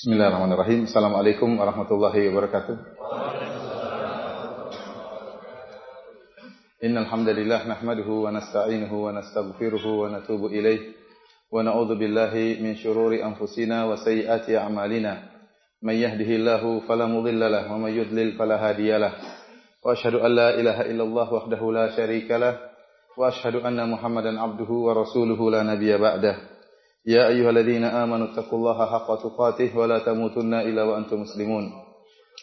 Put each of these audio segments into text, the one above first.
Bismillahirrahmanirrahim. Assalamualaikum warahmatullahi wabarakatuh. Innal hamdalillah nahmaduhu wa nasta'inuhu wa nastaghfiruhu wa natubu ilayh wa na'udzu billahi min shururi anfusina wa sayyiati a'malina. Man yahdihillahu fala mudilla lahu wa man yudlil fala hadiyalah. Wa ashhadu an la ilaha illallah wahdahu la syarika lah wa ashhadu anna Muhammadan abduhu wa rasuluhu la nabiyya ba'dahu. يا أيها الذين آمنوا اتقوا الله حق تقاته ولا تموتن إلا وأنتم مسلمون.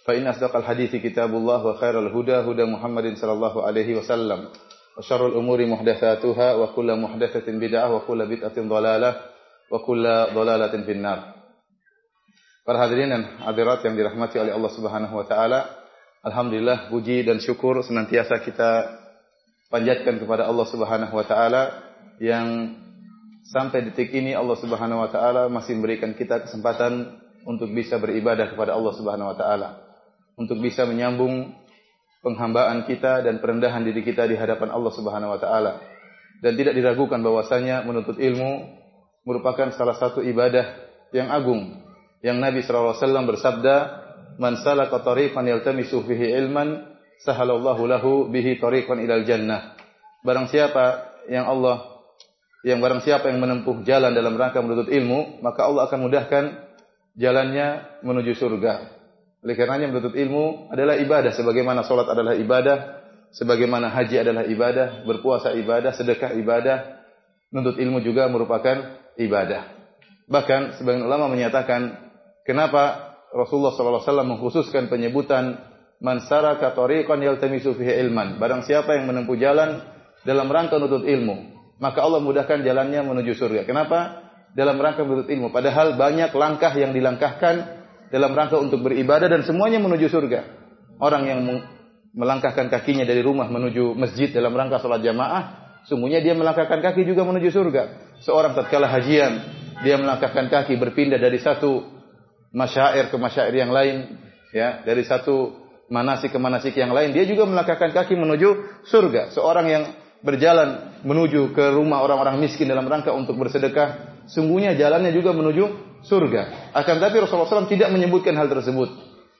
فإن أصدق الحديث كتاب الله وخير الهدى هدى محمد صلى الله عليه وسلم. وشر الأمور محدثاتها وكل محدثة بدعة وكل بدعة ضلالة وكل ضلالة في النار. Para hadirin dan hadirat yang dirahmati oleh Allah Subhanahu wa taala, alhamdulillah puji dan syukur senantiasa kita panjatkan kepada Allah Subhanahu wa taala yang Sampai detik ini Allah Subhanahu wa taala masih memberikan kita kesempatan untuk bisa beribadah kepada Allah Subhanahu wa taala. Untuk bisa menyambung penghambaan kita dan perendahan diri kita di hadapan Allah Subhanahu wa taala. Dan tidak diragukan bahwasanya menuntut ilmu merupakan salah satu ibadah yang agung. Yang Nabi SAW bersabda, "Man salaka tariqan yaltamisu fihi ilman, sahalallahu lahu bihi tariqan ilal jannah." Barang siapa yang Allah yang barang siapa yang menempuh jalan dalam rangka menuntut ilmu, maka Allah akan mudahkan jalannya menuju surga. Oleh karenanya menuntut ilmu adalah ibadah sebagaimana salat adalah ibadah, sebagaimana haji adalah ibadah, berpuasa ibadah, sedekah ibadah, menuntut ilmu juga merupakan ibadah. Bahkan sebagian ulama menyatakan kenapa Rasulullah SAW mengkhususkan penyebutan man saraka tariqan yaltamisu fihi ilman. Barang siapa yang menempuh jalan dalam rangka menuntut ilmu, maka Allah mudahkan jalannya menuju surga. Kenapa? Dalam rangka menuntut ilmu. Padahal banyak langkah yang dilangkahkan dalam rangka untuk beribadah dan semuanya menuju surga. Orang yang melangkahkan kakinya dari rumah menuju masjid dalam rangka sholat jamaah, sungguhnya dia melangkahkan kaki juga menuju surga. Seorang tatkala hajian, dia melangkahkan kaki berpindah dari satu masyair ke masyair yang lain, ya, dari satu manasik ke manasik yang lain, dia juga melangkahkan kaki menuju surga. Seorang yang berjalan menuju ke rumah orang-orang miskin dalam rangka untuk bersedekah, sungguhnya jalannya juga menuju surga. Akan tapi Rasulullah SAW tidak menyebutkan hal tersebut.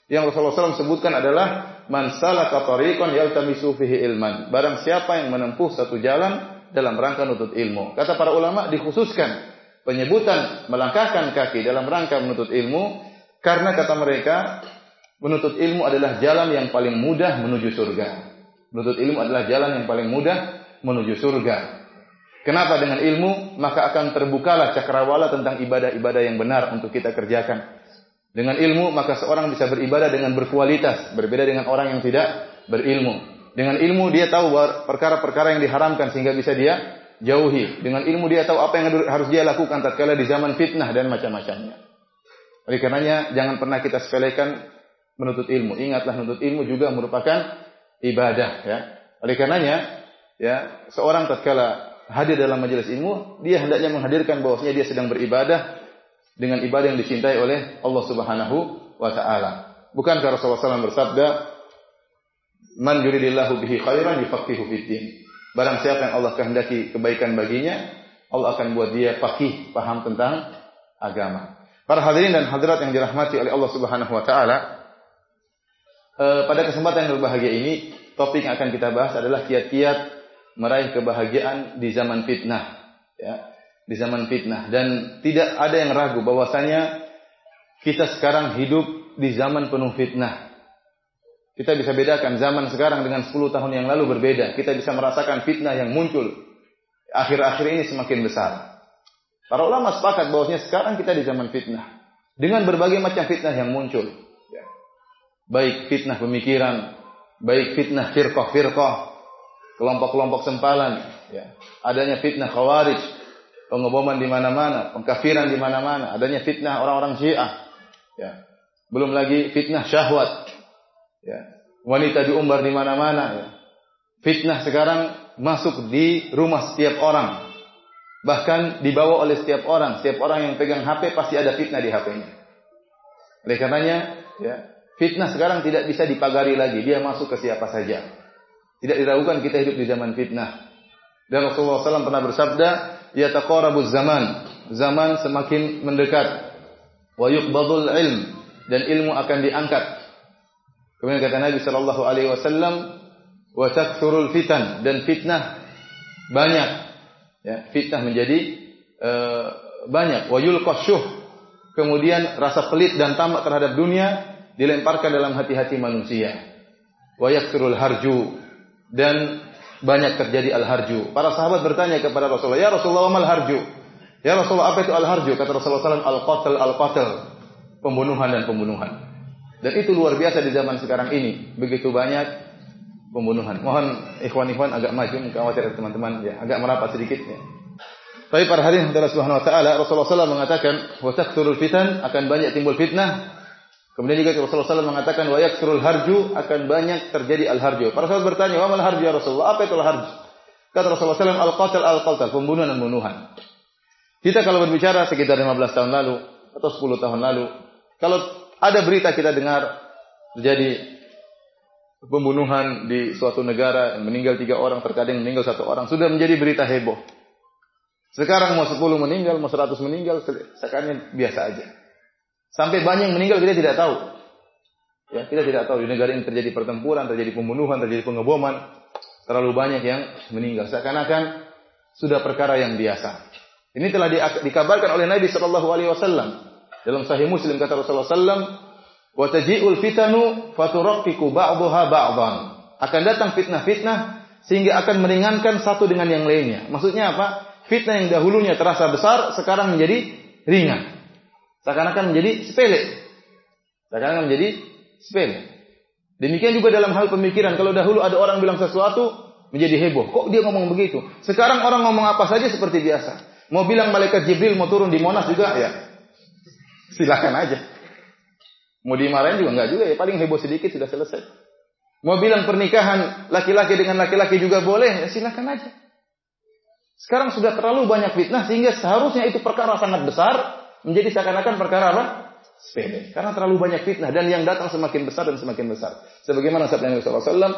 Yang Rasulullah SAW sebutkan adalah man salaka tariqan yaltamisu fihi ilman. Barang siapa yang menempuh satu jalan dalam rangka menuntut ilmu. Kata para ulama dikhususkan penyebutan melangkahkan kaki dalam rangka menuntut ilmu karena kata mereka menuntut ilmu adalah jalan yang paling mudah menuju surga. Menuntut ilmu adalah jalan yang paling mudah menuju surga. Kenapa dengan ilmu maka akan terbukalah cakrawala tentang ibadah-ibadah yang benar untuk kita kerjakan. Dengan ilmu maka seorang bisa beribadah dengan berkualitas, berbeda dengan orang yang tidak berilmu. Dengan ilmu dia tahu perkara-perkara yang diharamkan sehingga bisa dia jauhi. Dengan ilmu dia tahu apa yang harus dia lakukan tatkala di zaman fitnah dan macam-macamnya. Oleh karenanya jangan pernah kita sepelekan menuntut ilmu. Ingatlah menuntut ilmu juga merupakan ibadah ya. Oleh karenanya ya seorang tatkala hadir dalam majelis ilmu, dia hendaknya menghadirkan bahwasanya dia sedang beribadah dengan ibadah yang dicintai oleh Allah Subhanahu wa taala. Bukankah Rasulullah SAW bersabda, "Man yuridillahu bihi khairan yufaqihu fid Barang siapa yang Allah kehendaki kebaikan baginya, Allah akan buat dia faqih, paham tentang agama. Para hadirin dan hadirat yang dirahmati oleh Allah Subhanahu wa taala, eh, pada kesempatan yang berbahagia ini, topik yang akan kita bahas adalah kiat-kiat meraih kebahagiaan di zaman fitnah, ya, di zaman fitnah dan tidak ada yang ragu bahwasanya kita sekarang hidup di zaman penuh fitnah. Kita bisa bedakan zaman sekarang dengan 10 tahun yang lalu berbeda. Kita bisa merasakan fitnah yang muncul akhir-akhir ini semakin besar. Para ulama sepakat bahwasanya sekarang kita di zaman fitnah dengan berbagai macam fitnah yang muncul. Ya. Baik fitnah pemikiran, baik fitnah firqah-firqah, kelompok-kelompok sempalan, ya. Adanya fitnah khawarij, pengeboman di mana-mana, pengkafiran di mana-mana, adanya fitnah orang-orang Syiah. Ya. Belum lagi fitnah syahwat. Ya. Wanita diumbar di mana-mana, ya. Fitnah sekarang masuk di rumah setiap orang. Bahkan dibawa oleh setiap orang. Setiap orang yang pegang HP pasti ada fitnah di HP-nya. Oleh karenanya, ya, fitnah sekarang tidak bisa dipagari lagi. Dia masuk ke siapa saja. Tidak diragukan kita hidup di zaman fitnah. Dan Rasulullah SAW pernah bersabda, ya taqarabuz zaman. Zaman semakin mendekat. wa yuqbadul ilm dan ilmu akan diangkat. Kemudian kata Nabi sallallahu alaihi wasallam wa takthurul fitan dan fitnah banyak. Ya, fitnah menjadi uh, banyak. Wa yulqasyuh. Kemudian rasa pelit dan tamak terhadap dunia dilemparkan dalam hati-hati manusia. Wa yakthurul harju dan banyak terjadi al-harju. Para sahabat bertanya kepada Rasulullah, "Ya Rasulullah, mal harju?" Ya Rasulullah, apa itu al-harju? Kata Rasulullah SAW, al-qatl, al-qatl. Pembunuhan dan pembunuhan. Dan itu luar biasa di zaman sekarang ini. Begitu banyak pembunuhan. Mohon ikhwan-ikhwan agak maju, khawatir teman-teman ya, agak merapat sedikit ya. Tapi pada hari Allah Subhanahu wa taala Rasulullah SAW mengatakan wa fitan akan banyak timbul fitnah. Kemudian juga Rasulullah SAW mengatakan wa yakthurul harju akan banyak terjadi al harju. Para sahabat bertanya, "Wa mal harju ya Rasulullah?" Apa itu al harju? Kata Rasulullah SAW, al-qatl al-qatl, pembunuhan dan pembunuhan. Kita kalau berbicara sekitar 15 tahun lalu atau 10 tahun lalu, kalau ada berita kita dengar terjadi pembunuhan di suatu negara, meninggal tiga orang, terkadang meninggal satu orang, sudah menjadi berita heboh. Sekarang mau 10 meninggal, mau 100 meninggal, sekarang biasa aja. Sampai banyak yang meninggal kita tidak tahu. Ya, kita tidak tahu di negara ini terjadi pertempuran, terjadi pembunuhan, terjadi pengeboman, terlalu banyak yang meninggal. Seakan-akan sudah perkara yang biasa. Ini telah di, dikabarkan oleh Nabi Shallallahu Alaihi Wasallam dalam Sahih Muslim kata Rasulullah Sallam, "Wa taji'ul fitanu faturaqqiku ba'daha ba'dan." Akan datang fitnah-fitnah sehingga akan meringankan satu dengan yang lainnya. Maksudnya apa? Fitnah yang dahulunya terasa besar sekarang menjadi ringan. Seakan-akan menjadi sepele. Seakan-akan menjadi sepele. Demikian juga dalam hal pemikiran. Kalau dahulu ada orang bilang sesuatu menjadi heboh. Kok dia ngomong begitu? Sekarang orang ngomong apa saja seperti biasa. Mau bilang malaikat Jibril mau turun di Monas juga ya. Silakan aja. Mau dimarahin juga enggak juga ya, paling heboh sedikit sudah selesai. Mau bilang pernikahan laki-laki dengan laki-laki juga boleh, ya silakan aja. Sekarang sudah terlalu banyak fitnah sehingga seharusnya itu perkara sangat besar menjadi seakan-akan perkara apa? Sepele. Karena terlalu banyak fitnah dan yang datang semakin besar dan semakin besar. Sebagaimana sabda Nabi sallallahu alaihi wasallam.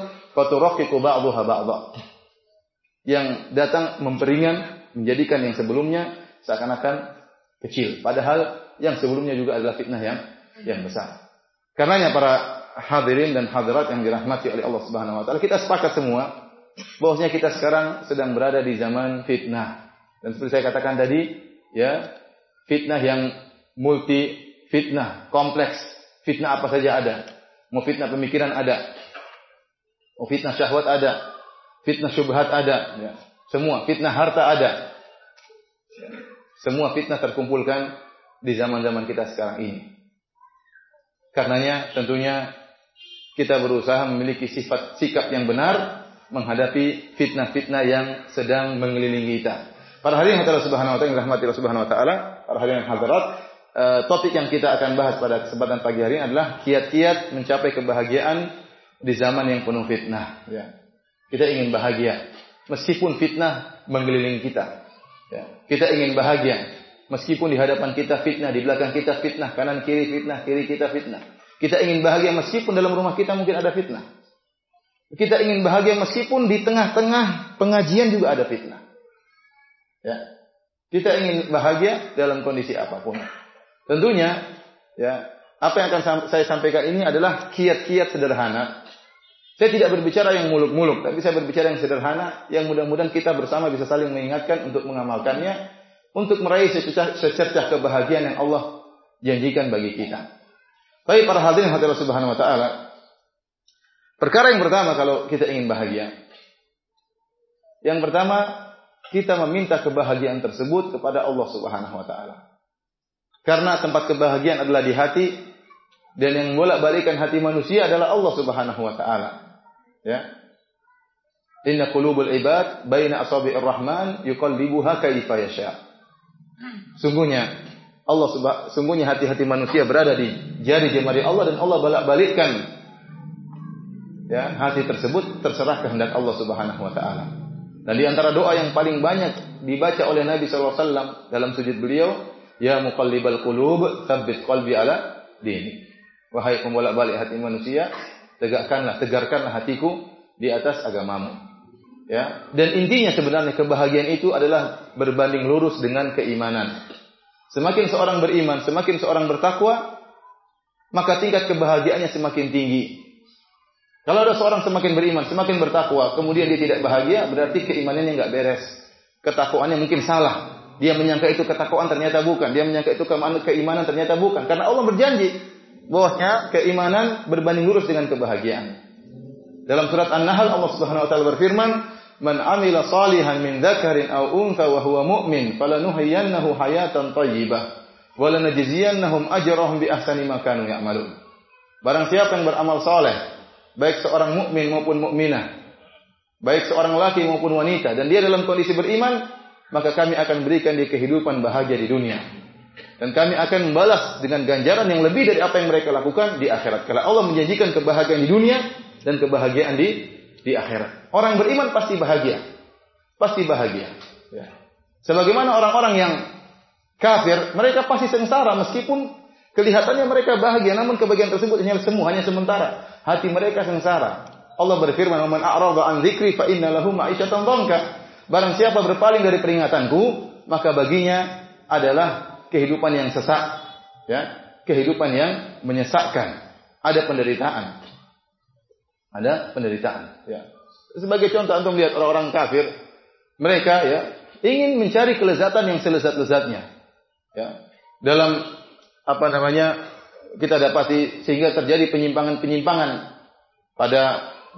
Yang datang memperingan menjadikan yang sebelumnya seakan-akan kecil. Padahal yang sebelumnya juga adalah fitnah yang yang besar. Karenanya para hadirin dan hadirat yang dirahmati oleh Allah Subhanahu wa taala, kita sepakat semua bahwasanya kita sekarang sedang berada di zaman fitnah. Dan seperti saya katakan tadi, ya, fitnah yang multi fitnah, kompleks. Fitnah apa saja ada. Mau fitnah pemikiran ada. Mau fitnah syahwat ada. Fitnah syubhat ada, ya. Semua fitnah harta ada. Semua fitnah terkumpulkan di zaman-zaman kita sekarang ini. Karenanya tentunya kita berusaha memiliki sifat sikap yang benar menghadapi fitnah-fitnah yang sedang mengelilingi kita. Para hadirin yang Subhanahu wa taala rahmati Subhanahu wa taala, para hadirin hadirat, eh, topik yang kita akan bahas pada kesempatan pagi hari ini adalah kiat-kiat mencapai kebahagiaan di zaman yang penuh fitnah. Ya. Kita ingin bahagia meskipun fitnah mengelilingi kita. Ya. Kita ingin bahagia meskipun di hadapan kita fitnah, di belakang kita fitnah, kanan kiri fitnah, kiri kita fitnah. Kita ingin bahagia meskipun dalam rumah kita mungkin ada fitnah. Kita ingin bahagia meskipun di tengah-tengah pengajian juga ada fitnah. Ya. Kita ingin bahagia dalam kondisi apa pun. Tentunya ya, apa yang akan saya sampaikan ini adalah kiat-kiat sederhana saya tidak berbicara yang muluk-muluk, tapi saya berbicara yang sederhana, yang mudah-mudahan kita bersama bisa saling mengingatkan untuk mengamalkannya, untuk meraih secercah kebahagiaan yang Allah janjikan bagi kita. Baik para hadirin hadirat subhanahu wa ta'ala, perkara yang pertama kalau kita ingin bahagia, yang pertama kita meminta kebahagiaan tersebut kepada Allah subhanahu wa ta'ala. Karena tempat kebahagiaan adalah di hati, dan yang bolak-balikan hati manusia adalah Allah subhanahu wa ta'ala. Ya. Inna qulubul ibad baina asabi'ir rahman yuqallibuha kaifa yasha. Sungguhnya Allah sungguhnya hati-hati manusia berada di jari jemari Allah dan Allah balak-balikkan ya hati tersebut terserah kehendak Allah Subhanahu wa taala. Dan di antara doa yang paling banyak dibaca oleh Nabi SAW dalam sujud beliau, Ya muqallibal qulub, tsabbit qalbi ala dini. Wahai pembolak-balik hati manusia, tegakkanlah, tegarkanlah hatiku di atas agamamu. Ya, dan intinya sebenarnya kebahagiaan itu adalah berbanding lurus dengan keimanan. Semakin seorang beriman, semakin seorang bertakwa, maka tingkat kebahagiaannya semakin tinggi. Kalau ada seorang semakin beriman, semakin bertakwa, kemudian dia tidak bahagia, berarti keimanannya nggak beres. Ketakwaannya mungkin salah. Dia menyangka itu ketakwaan ternyata bukan. Dia menyangka itu keimanan ternyata bukan. Karena Allah berjanji bahwasanya keimanan berbanding lurus dengan kebahagiaan. Dalam surat An-Nahl Allah Subhanahu wa taala berfirman, "Man 'amila salihan min dzakarin aw untha wa huwa mu'min, falanuhyiyannahu hayatan thayyibah wa lanajziyannahum ajrahum bi ahsani ma kanu ya'malun." Barang siapa yang beramal saleh, baik seorang mukmin maupun mukminah, baik seorang laki maupun wanita dan dia dalam kondisi beriman, maka kami akan berikan dia kehidupan bahagia di dunia. Dan kami akan membalas dengan ganjaran yang lebih dari apa yang mereka lakukan di akhirat. Karena Allah menjanjikan kebahagiaan di dunia dan kebahagiaan di di akhirat. Orang beriman pasti bahagia. Pasti bahagia. Ya. Sebagaimana orang-orang yang kafir, mereka pasti sengsara meskipun kelihatannya mereka bahagia, namun kebahagiaan tersebut hanya semu, hanya sementara. Hati mereka sengsara. Allah berfirman, "Man a'rada an dzikri fa inna lahu ma'isyatan dhanka." Barang siapa berpaling dari peringatanku, maka baginya adalah kehidupan yang sesak, ya, kehidupan yang menyesakkan. Ada penderitaan. Ada penderitaan, ya. Sebagai contoh antum lihat orang-orang kafir, mereka ya ingin mencari kelezatan yang selezat-lezatnya. Ya. Dalam apa namanya kita dapati sehingga terjadi penyimpangan-penyimpangan pada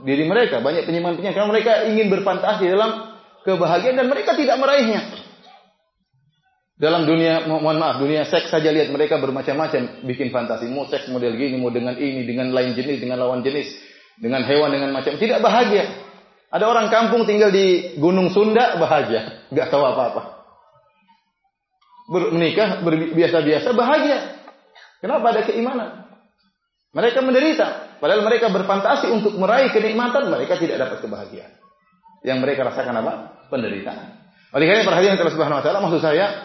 diri mereka, banyak penyimpangan-penyimpangan mereka ingin berfantasi dalam kebahagiaan dan mereka tidak meraihnya. Dalam dunia, mohon maaf, dunia seks saja lihat mereka bermacam-macam bikin fantasi. Mau seks model gini, mau dengan ini, dengan lain jenis, dengan lawan jenis, dengan hewan, dengan macam. Tidak bahagia. Ada orang kampung tinggal di Gunung Sunda bahagia, nggak tahu apa-apa. Menikah biasa-biasa bahagia. Kenapa ada keimanan? Mereka menderita, padahal mereka berfantasi untuk meraih kenikmatan, mereka tidak dapat kebahagiaan yang mereka rasakan apa? Penderitaan. Oleh karena perhatian Allah Subhanahu wa taala maksud saya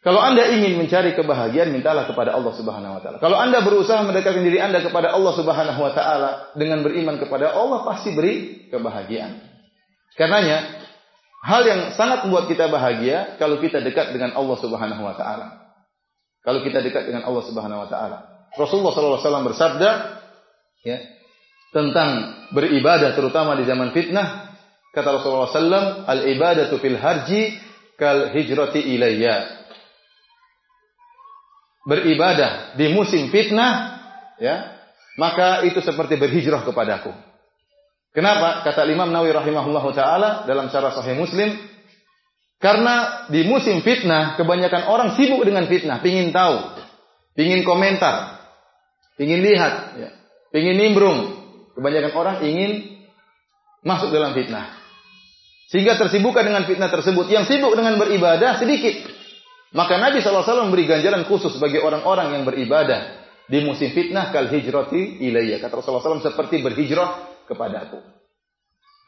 kalau Anda ingin mencari kebahagiaan, mintalah kepada Allah Subhanahu wa taala. Kalau Anda berusaha mendekatkan diri Anda kepada Allah Subhanahu wa taala dengan beriman kepada Allah pasti beri kebahagiaan. Karenanya hal yang sangat membuat kita bahagia kalau kita dekat dengan Allah Subhanahu wa taala. Kalau kita dekat dengan Allah Subhanahu wa taala. Rasulullah sallallahu alaihi bersabda, ya, tentang beribadah terutama di zaman fitnah kata Rasulullah SAW al ibadatu fil harji kal hijrati ilayya. Beribadah di musim fitnah ya maka itu seperti berhijrah kepadaku. Kenapa? Kata Imam Nawawi rahimahullah taala dalam syarah sahih Muslim karena di musim fitnah kebanyakan orang sibuk dengan fitnah pingin tahu pingin komentar pingin lihat ya, pingin nimbrung Kebanyakan orang ingin masuk dalam fitnah. Sehingga tersibukkan dengan fitnah tersebut. Yang sibuk dengan beribadah sedikit. Maka Nabi SAW memberi ganjaran khusus bagi orang-orang yang beribadah di musim fitnah kal hijrati ilayya. Kata Rasulullah SAW seperti berhijrah kepadaku.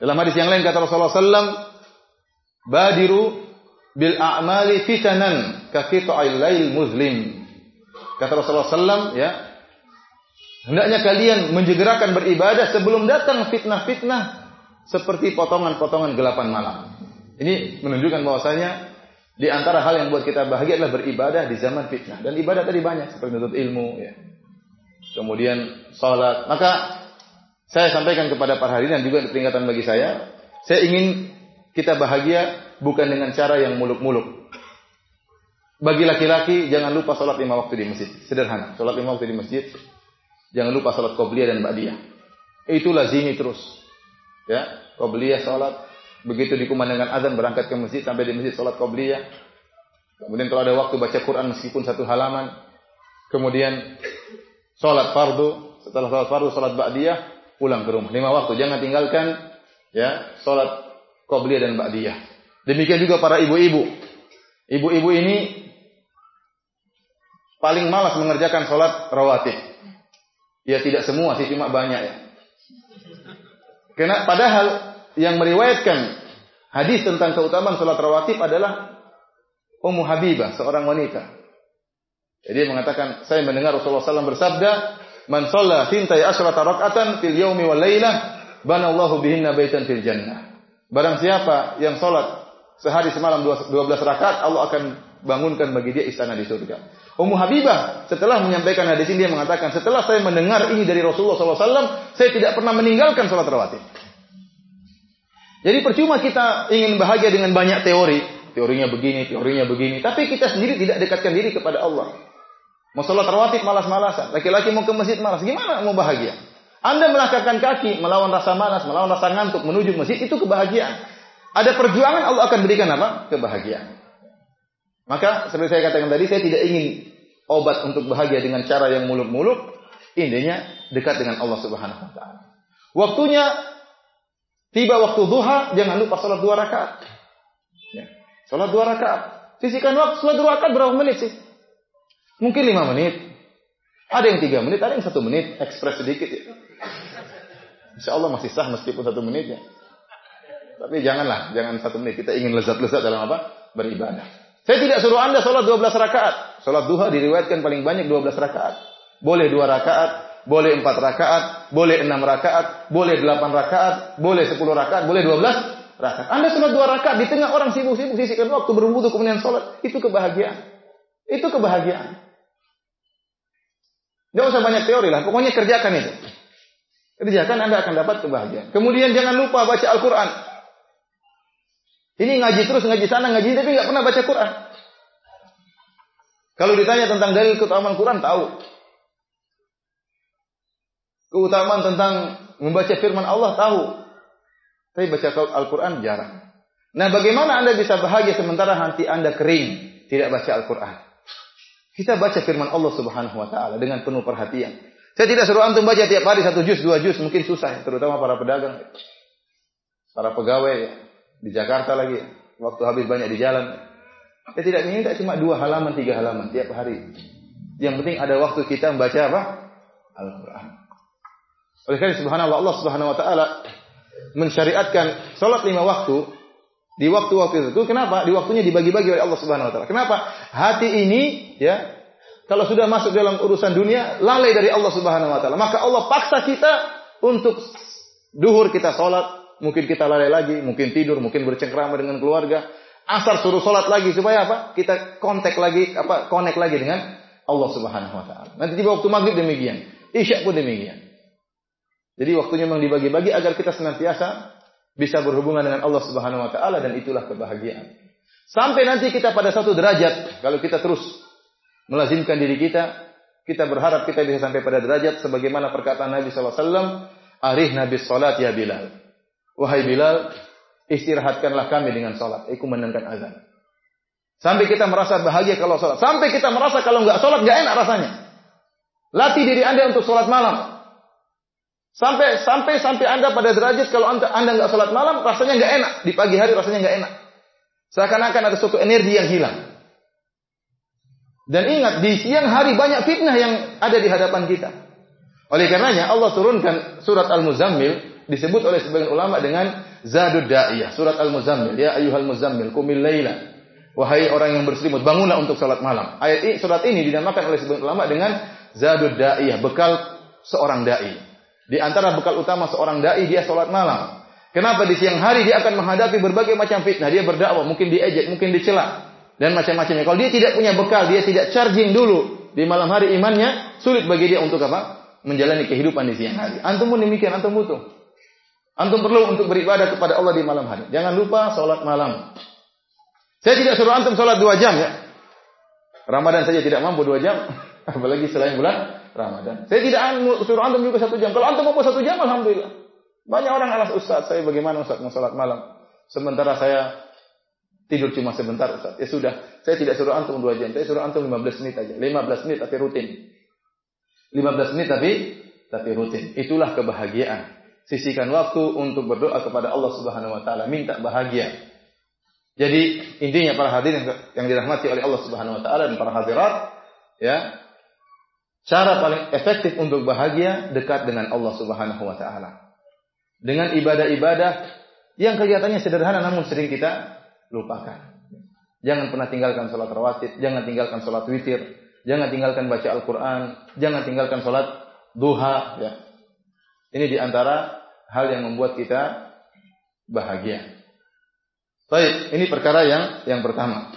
Dalam hadis yang lain kata Rasulullah SAW, badiru bil a'mali fitanan kakita'il lail muslim. Kata Rasulullah SAW, ya, Hendaknya kalian menjegerakan beribadah sebelum datang fitnah-fitnah seperti potongan-potongan gelapan malam. Ini menunjukkan bahwasanya di antara hal yang buat kita bahagia adalah beribadah di zaman fitnah. Dan ibadah tadi banyak seperti menuntut ilmu, ya. kemudian sholat. Maka saya sampaikan kepada para hadirin dan juga peringatan bagi saya, saya ingin kita bahagia bukan dengan cara yang muluk-muluk. Bagi laki-laki jangan lupa sholat lima waktu di masjid. Sederhana, sholat lima waktu di masjid Jangan lupa salat qobliyah dan ba'diyah. Itu lazimi terus. Ya, qobliyah salat begitu dikumandangkan azan berangkat ke masjid sampai di masjid salat qobliyah. Kemudian kalau ada waktu baca Quran meskipun satu halaman. Kemudian salat fardu, setelah salat fardu salat ba'diyah pulang ke rumah. Lima waktu jangan tinggalkan ya salat qobliyah dan ba'diyah. Demikian juga para ibu-ibu. Ibu-ibu ini paling malas mengerjakan sholat rawatib. Ya tidak semua sih, cuma banyak ya. Karena padahal yang meriwayatkan hadis tentang keutamaan sholat rawatib adalah Ummu Habibah, seorang wanita. Jadi dia mengatakan, saya mendengar Rasulullah SAW bersabda, Man sholla fintai asyrata rak'atan fil yaumi wal laylah, banallahu bihinna baitan fil jannah. Barang siapa yang sholat sehari semalam 12 rakaat, Allah akan bangunkan bagi dia istana di surga. Ummu Habibah setelah menyampaikan hadis ini dia mengatakan, setelah saya mendengar ini dari Rasulullah SAW, saya tidak pernah meninggalkan sholat rawatib. Jadi percuma kita ingin bahagia dengan banyak teori, teorinya begini, teorinya begini, tapi kita sendiri tidak dekatkan diri kepada Allah. Mau sholat rawatib malas-malasan, laki-laki mau ke masjid malas, gimana mau bahagia? Anda melangkahkan kaki melawan rasa malas, melawan rasa ngantuk menuju masjid itu kebahagiaan. Ada perjuangan Allah akan berikan apa? Kebahagiaan. Maka seperti saya katakan tadi, saya tidak ingin obat untuk bahagia dengan cara yang muluk-muluk. Intinya dekat dengan Allah Subhanahu wa taala. Waktunya tiba waktu duha, jangan lupa sholat dua rakaat. Ya. Sholat dua rakaat. Sisihkan waktu sholat dua rakaat berapa menit sih? Mungkin lima menit. Ada yang tiga menit, ada yang satu menit. Ekspres sedikit ya. Insya Allah masih sah meskipun satu menit ya. Tapi janganlah, jangan satu menit. Kita ingin lezat-lezat dalam apa? Beribadah. Saya tidak suruh Anda sholat 12 rakaat. Sholat duha diriwayatkan paling banyak 12 rakaat. Boleh 2 rakaat, boleh 4 rakaat, boleh 6 rakaat, boleh 8 rakaat, boleh 10 rakaat, boleh 12 rakaat. Anda sholat 2 rakaat di tengah orang sibuk-sibuk sisihkan waktu berwudu kemudian sholat. Itu kebahagiaan. Itu kebahagiaan. Gak usah banyak teori lah. Pokoknya kerjakan itu. Kerjakan Anda akan dapat kebahagiaan. Kemudian jangan lupa baca Al-Quran. Ini ngaji terus, ngaji sana, ngaji tapi nggak pernah baca Quran. Kalau ditanya tentang dalil keutamaan Quran, tahu. Keutamaan tentang membaca firman Allah, tahu. Tapi baca Al-Quran jarang. Nah bagaimana Anda bisa bahagia sementara hati Anda kering, tidak baca Al-Quran? Kita baca firman Allah subhanahu wa ta'ala dengan penuh perhatian. Saya tidak suruh antum baca tiap hari satu juz, dua juz, mungkin susah, terutama para pedagang, para pegawai. Di Jakarta lagi, waktu habis banyak di jalan. Saya tidak minta cuma dua halaman, tiga halaman tiap hari. Yang penting ada waktu kita membaca apa? Al-Quran. Oleh karena subhanallah Allah subhanahu wa ta'ala mensyariatkan sholat lima waktu di waktu-waktu itu. Kenapa? Di waktunya dibagi-bagi oleh Allah subhanahu wa ta'ala. Kenapa? Hati ini ya kalau sudah masuk dalam urusan dunia lalai dari Allah subhanahu wa ta'ala. Maka Allah paksa kita untuk duhur kita sholat, mungkin kita lalai lagi, mungkin tidur, mungkin bercengkrama dengan keluarga. Asar suruh sholat lagi supaya apa? Kita kontak lagi, apa? Connect lagi dengan Allah Subhanahu Wa Taala. Nanti tiba waktu maghrib demikian, isya pun demikian. Jadi waktunya memang dibagi-bagi agar kita senantiasa bisa berhubungan dengan Allah Subhanahu Wa Taala dan itulah kebahagiaan. Sampai nanti kita pada satu derajat, kalau kita terus melazimkan diri kita, kita berharap kita bisa sampai pada derajat sebagaimana perkataan Nabi SAW, Arih Nabi Salat ya Bilal. Wahai Bilal, istirahatkanlah kami dengan sholat. Aku mendengarkan azan. Sampai kita merasa bahagia kalau sholat. Sampai kita merasa kalau nggak sholat nggak enak rasanya. Latih diri anda untuk sholat malam. Sampai sampai sampai anda pada derajat kalau anda anda nggak sholat malam rasanya nggak enak. Di pagi hari rasanya nggak enak. Seakan-akan ada suatu energi yang hilang. Dan ingat di siang hari banyak fitnah yang ada di hadapan kita. Oleh karenanya Allah turunkan surat Al-Muzammil disebut oleh sebagian ulama dengan zadud da'iyah. Surat Al-Muzammil, ya ayyuhal muzammil, kumil laila. Wahai orang yang berselimut, bangunlah untuk salat malam. Ayat ini, surat ini dinamakan oleh sebagian ulama dengan zadud da'iyah, bekal seorang dai. Di antara bekal utama seorang dai dia salat malam. Kenapa di siang hari dia akan menghadapi berbagai macam fitnah, dia berdakwah, mungkin diejek, mungkin dicela dan macam-macamnya. Kalau dia tidak punya bekal, dia tidak charging dulu di malam hari imannya, sulit bagi dia untuk apa? Menjalani kehidupan di siang hari. Antum pun demikian, antum butuh. Antum perlu untuk beribadah kepada Allah di malam hari. Jangan lupa sholat malam. Saya tidak suruh antum sholat dua jam ya. Ramadan saja tidak mampu dua jam. Apalagi selain bulan Ramadan. Saya tidak suruh antum juga satu jam. Kalau antum mampu satu jam, Alhamdulillah. Banyak orang alas Ustaz, saya bagaimana Ustaz mau sholat malam. Sementara saya tidur cuma sebentar Ustaz. Ya sudah, saya tidak suruh antum dua jam. Saya suruh antum 15 menit aja. 15 menit tapi rutin. 15 menit tapi tapi rutin. Itulah kebahagiaan. Sisihkan waktu untuk berdoa kepada Allah Subhanahu wa taala, minta bahagia. Jadi intinya para hadirin yang dirahmati oleh Allah Subhanahu wa taala dan para hadirat, ya. Cara paling efektif untuk bahagia dekat dengan Allah Subhanahu wa taala. Dengan ibadah-ibadah yang kelihatannya sederhana namun sering kita lupakan. Jangan pernah tinggalkan sholat rawatib, jangan tinggalkan sholat witir, jangan tinggalkan baca Al-Quran, jangan tinggalkan sholat duha. Ya. Ini di antara hal yang membuat kita bahagia. Baik, ini perkara yang yang pertama.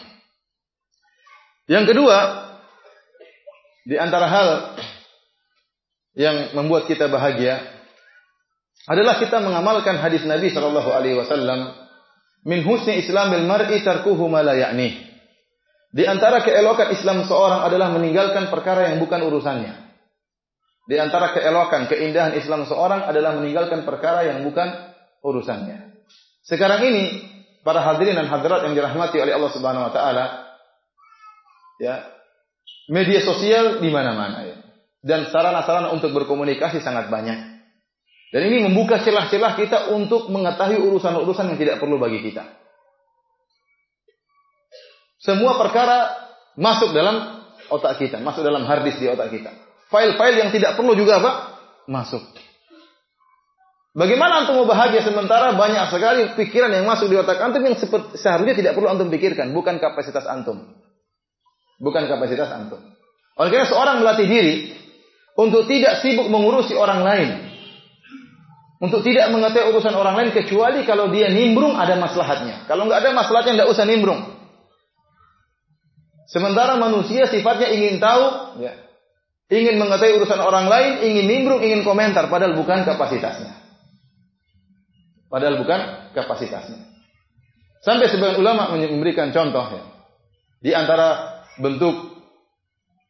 Yang kedua, di antara hal yang membuat kita bahagia adalah kita mengamalkan hadis Nabi Shallallahu Alaihi Wasallam min husni Islamil mar'i tarkuhu ma la. Di antara keelokan Islam seorang adalah meninggalkan perkara yang bukan urusannya. Di antara keelokan, keindahan Islam seorang adalah meninggalkan perkara yang bukan urusannya. Sekarang ini, para hadirin dan hadirat yang dirahmati oleh Allah Subhanahu wa taala, ya, media sosial di mana-mana ya. Dan sarana-sarana untuk berkomunikasi sangat banyak. Dan ini membuka celah-celah kita untuk mengetahui urusan-urusan yang tidak perlu bagi kita. Semua perkara masuk dalam otak kita, masuk dalam harddisk di otak kita. File-file yang tidak perlu juga apa? Masuk. Bagaimana antum mau bahagia sementara banyak sekali pikiran yang masuk di otak antum yang seharusnya tidak perlu antum pikirkan, bukan kapasitas antum. Bukan kapasitas antum. Oleh karena seorang melatih diri untuk tidak sibuk mengurusi orang lain. Untuk tidak mengetahui urusan orang lain kecuali kalau dia nimbrung ada maslahatnya. Kalau nggak ada maslahatnya nggak usah nimbrung. Sementara manusia sifatnya ingin tahu, ya, ingin mengetahui urusan orang lain, ingin nimbrung, ingin komentar, padahal bukan kapasitasnya. Padahal bukan kapasitasnya. Sampai sebagian ulama memberikan contoh ya. Di antara bentuk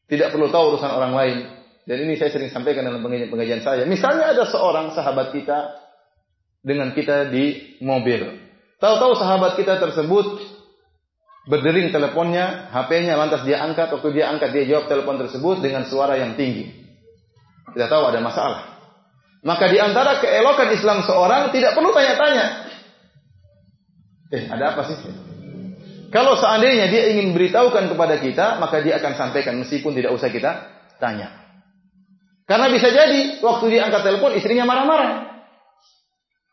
tidak perlu tahu urusan orang lain. Dan ini saya sering sampaikan dalam pengajian saya. Misalnya ada seorang sahabat kita dengan kita di mobil. Tahu-tahu sahabat kita tersebut berdering teleponnya, HP-nya lantas dia angkat. Waktu dia angkat dia jawab telepon tersebut dengan suara yang tinggi. Tidak tahu ada masalah. Maka di antara keelokan Islam seorang tidak perlu tanya-tanya. Eh, ada apa sih? Kalau seandainya dia ingin beritahukan kepada kita, maka dia akan sampaikan meskipun tidak usah kita tanya. Karena bisa jadi waktu dia angkat telepon istrinya marah-marah.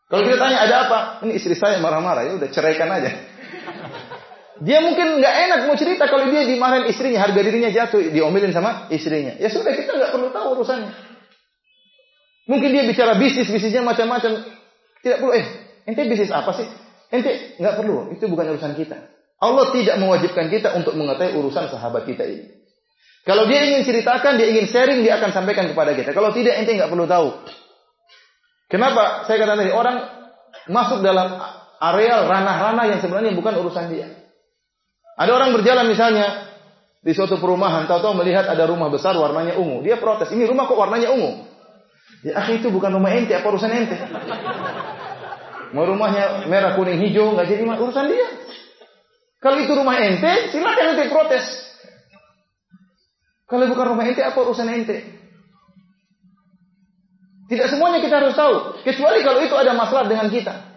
Kalau kita tanya ada apa? Ini istri saya marah-marah, ya udah ceraikan aja. Dia mungkin nggak enak mau cerita kalau dia dimarahin istrinya, harga dirinya jatuh, diomelin sama istrinya. Ya sudah kita nggak perlu tahu urusannya. Mungkin dia bicara bisnis, bisnisnya macam-macam. Tidak perlu, eh, ente bisnis apa sih? Ente nggak perlu, itu bukan urusan kita. Allah tidak mewajibkan kita untuk mengetahui urusan sahabat kita ini. Kalau dia ingin ceritakan, dia ingin sharing, dia akan sampaikan kepada kita. Kalau tidak, ente nggak perlu tahu. Kenapa? Saya katakan tadi, orang masuk dalam areal ranah-ranah yang sebenarnya bukan urusan dia. Ada orang berjalan misalnya di suatu perumahan, tahu-tahu melihat ada rumah besar warnanya ungu. Dia protes, ini rumah kok warnanya ungu? Ya akhi itu bukan rumah ente, apa urusan ente? Mau rumahnya merah, kuning, hijau, nggak jadi urusan dia. Kalau itu rumah ente, silakan ente protes. Kalau bukan rumah ente, apa urusan ente? Tidak semuanya kita harus tahu. Kecuali kalau itu ada masalah dengan kita.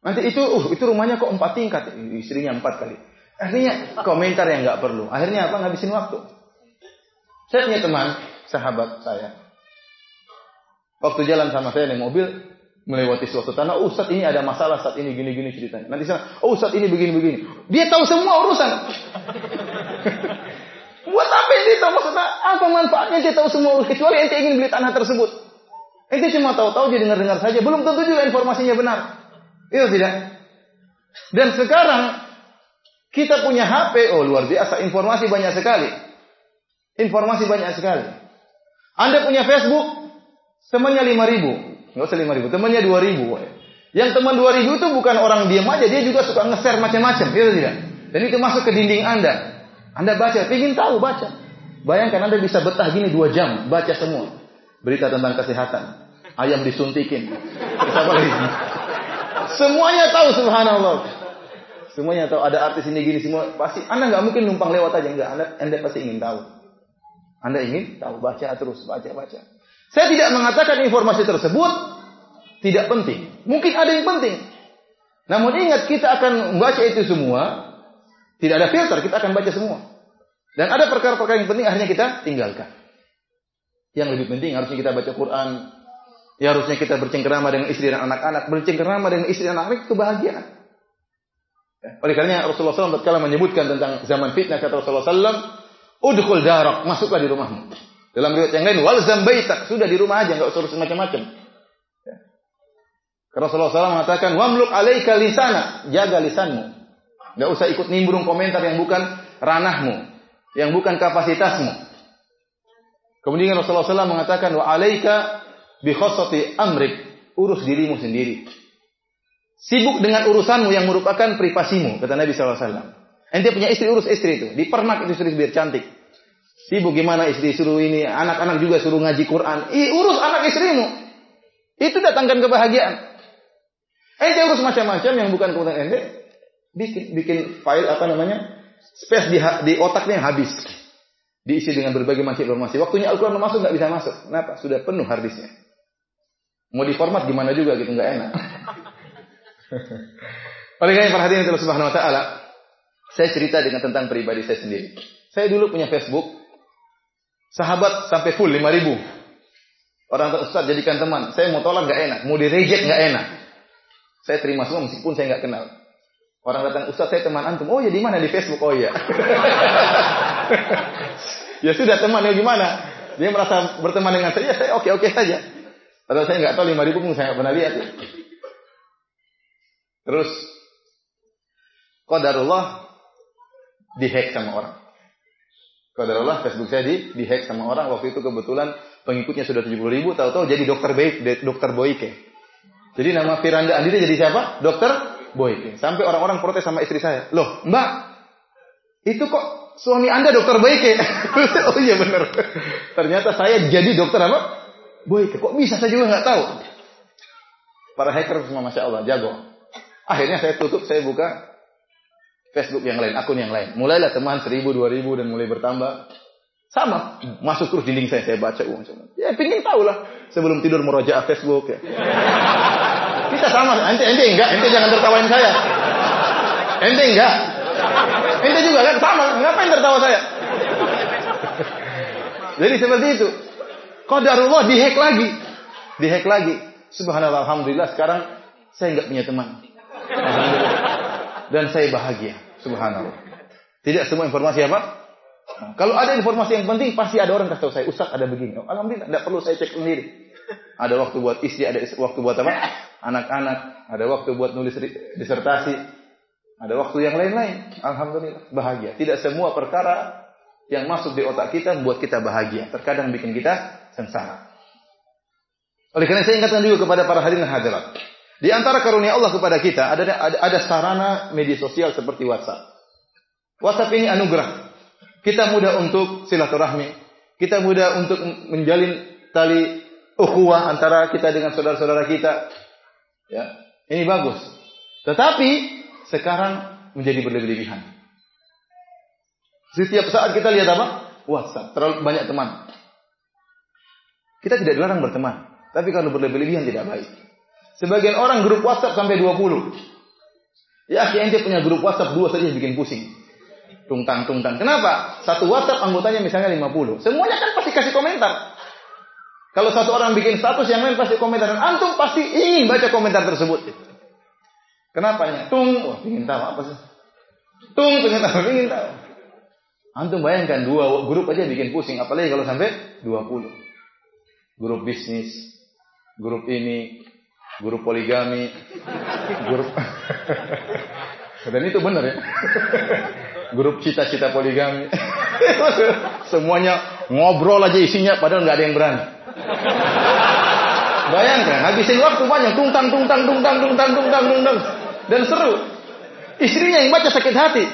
Nanti itu, uh, itu rumahnya kok empat tingkat, istrinya empat kali. Akhirnya komentar yang nggak perlu. Akhirnya apa? Ngabisin waktu. Saya punya teman, sahabat saya. Waktu jalan sama saya naik mobil, melewati suatu tanah, oh Ustaz ini ada masalah saat ini gini-gini ceritanya. Nanti sana, oh Ustaz ini begini-begini. Dia tahu semua urusan. Buat apa dia tahu maksudnya? Apa manfaatnya dia tahu semua urusan? Kecuali ente ingin beli tanah tersebut. Ente cuma tahu-tahu dia dengar-dengar saja. Belum tentu juga informasinya benar. Itu tidak. Dan sekarang kita punya HP, oh luar biasa, informasi banyak sekali. Informasi banyak sekali. Anda punya Facebook, temannya lima ribu. Nggak usah lima ribu, temannya dua ribu. Yang teman dua ribu itu bukan orang diam aja, dia juga suka nge-share macam-macam. Gitu tidak? Dan itu masuk ke dinding Anda. Anda baca, ingin tahu, baca. Bayangkan Anda bisa betah gini dua jam, baca semua. Berita tentang kesehatan. Ayam disuntikin. apa? Semuanya tahu subhanallah. Semuanya tahu ada artis ini gini semua pasti Anda nggak mungkin numpang lewat aja enggak. Anda, anda pasti ingin tahu. Anda ingin tahu baca terus baca baca. Saya tidak mengatakan informasi tersebut tidak penting. Mungkin ada yang penting. Namun ingat kita akan membaca itu semua. Tidak ada filter, kita akan baca semua. Dan ada perkara-perkara yang penting akhirnya kita tinggalkan. Yang lebih penting harusnya kita baca Quran. Ya harusnya kita bercengkerama dengan istri dan anak-anak. Bercengkerama dengan istri dan anak-anak itu kebahagiaan. Oleh karena Rasulullah SAW tatkala menyebutkan tentang zaman fitnah kata Rasulullah SAW, Udkhul darak, masuklah di rumahmu. Dalam riwayat yang lain, walzam baitak, sudah di rumah aja, nggak usah urus macam-macam. Ya. Karena Rasulullah SAW mengatakan, wamluk alaika lisana, jaga lisanmu. Nggak usah ikut nimbrung komentar yang bukan ranahmu, yang bukan kapasitasmu. Kemudian Rasulullah SAW mengatakan wa alaika bi khassati amrik, urus dirimu sendiri. Sibuk dengan urusanmu yang merupakan privasimu, kata Nabi SAW. Ente punya istri, urus istri itu. Dipermak itu istri biar cantik. Sibuk gimana istri suruh ini, anak-anak juga suruh ngaji Quran. I, urus anak istrimu. Itu datangkan kebahagiaan. Ente urus macam-macam yang bukan kebutuhan ente. Bikin, bikin file apa namanya? Space di, di otaknya habis. Diisi dengan berbagai macam informasi. Waktunya Al-Quran masuk nggak bisa masuk. Kenapa? Sudah penuh harddisknya. Mau diformat gimana juga gitu nggak enak. Oleh karena perhatian Allah Subhanahu wa taala, saya cerita dengan tentang pribadi saya sendiri. Saya dulu punya Facebook, sahabat sampai full 5000. Orang tak Ustaz jadikan teman. Saya mau tolak nggak enak, mau di reject nggak enak. Saya terima semua meskipun saya nggak kenal. Orang datang, Ustaz saya teman antum. Oh ya di mana di Facebook? Oh iya. ya sudah teman ya gimana? Dia merasa berteman dengan saya, saya oke oke saja. Padahal saya nggak tahu lima ribu pun saya nggak pernah lihat. Ya. Terus Qadarullah dihack sama orang. Qadarullah Facebook saya di dihack sama orang. Waktu itu kebetulan pengikutnya sudah 70 ribu. Tahu-tahu jadi dokter baik, dokter Boyke. Jadi nama Firanda Andina jadi siapa? Dokter Boyke. Sampai orang-orang protes sama istri saya. Loh, mbak, itu kok suami anda dokter Boyke? oh iya benar. Ternyata saya jadi dokter apa? Boyke. Kok bisa saya juga nggak tahu. Para hacker semua masya Allah jago. Akhirnya saya tutup, saya buka Facebook yang lain, akun yang lain. Mulailah teman seribu, dua ribu dan mulai bertambah. Sama, masuk terus di link saya, saya baca uang semua. Ya, pingin tahu lah. Sebelum tidur meroja Facebook ya. Kita sama, ente ente enggak, ente jangan tertawain saya. Ente enggak. Ente juga kan sama, ngapain tertawa saya? Jadi seperti itu. Qadarullah dihack lagi. Dihack lagi. Subhanallah, alhamdulillah sekarang saya enggak punya teman. Dan saya bahagia. Subhanallah. Tidak semua informasi apa? Kalau ada informasi yang penting, pasti ada orang kasih tahu saya, Ustaz ada begini. Oh, Alhamdulillah, tidak perlu saya cek sendiri. Ada waktu buat istri, ada waktu buat apa? Anak-anak, ada waktu buat nulis disertasi, ada waktu yang lain-lain. Alhamdulillah, bahagia. Tidak semua perkara yang masuk di otak kita membuat kita bahagia. Terkadang bikin kita sengsara. Oleh karena saya ingatkan juga kepada para hadirin hadirat. Di antara karunia Allah kepada kita ada, ada, ada sarana media sosial seperti WhatsApp. WhatsApp ini anugerah. Kita mudah untuk silaturahmi. Kita mudah untuk menjalin tali ukhuwah antara kita dengan saudara-saudara kita. Ya, ini bagus. Tetapi sekarang menjadi berlebihan. Setiap saat kita lihat apa? WhatsApp. Terlalu banyak teman. Kita tidak dilarang berteman. Tapi kalau berlebihan tidak baik. Sebagian orang grup WhatsApp sampai 20. Ya, akhirnya ente punya grup WhatsApp dua saja bikin pusing. Tungtang tungtang. Kenapa? Satu WhatsApp anggotanya misalnya 50. Semuanya kan pasti kasih komentar. Kalau satu orang bikin status yang lain pasti komentar dan antum pasti ingin baca komentar tersebut. Kenapa ya? Tung, wah ingin tahu apa sih? Tung, pengen tahu, ingin tahu. Antum bayangkan dua grup aja bikin pusing, apalagi kalau sampai 20. Grup bisnis, grup ini, guru poligami, grup dan itu benar ya. Grup cita-cita poligami. Semuanya ngobrol aja isinya padahal nggak ada yang berani. Bayangkan, habisin waktu banyak tungtang tungtang tungtang tungtang tungtang tungtang dan seru. Istrinya yang baca sakit hati.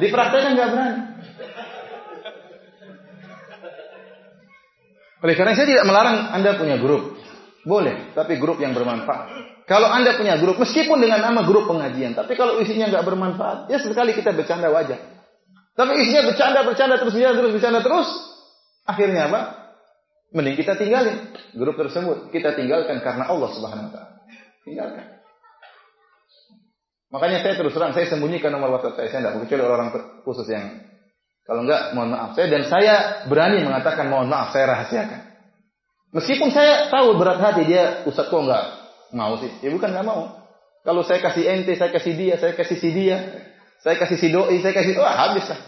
Dipraktekkan nggak berani. Oleh karena saya tidak melarang Anda punya grup. Boleh, tapi grup yang bermanfaat. Kalau Anda punya grup, meskipun dengan nama grup pengajian, tapi kalau isinya nggak bermanfaat, ya sekali kita bercanda wajah. Tapi isinya bercanda, bercanda terus, bercanda terus, bercanda terus, akhirnya apa? Mending kita tinggalin grup tersebut. Kita tinggalkan karena Allah Subhanahu wa taala. Tinggalkan. Makanya saya terus terang, saya sembunyikan nomor WhatsApp saya. Saya tidak kecuali orang khusus yang kalau enggak mohon maaf saya dan saya berani mengatakan mohon maaf saya rahasiakan. Meskipun saya tahu berat hati dia, Ustaz kok enggak mau sih? Ya bukan enggak mau. Kalau saya kasih ente, saya kasih dia, saya kasih si dia, saya kasih si doi, saya kasih, wah habis lah.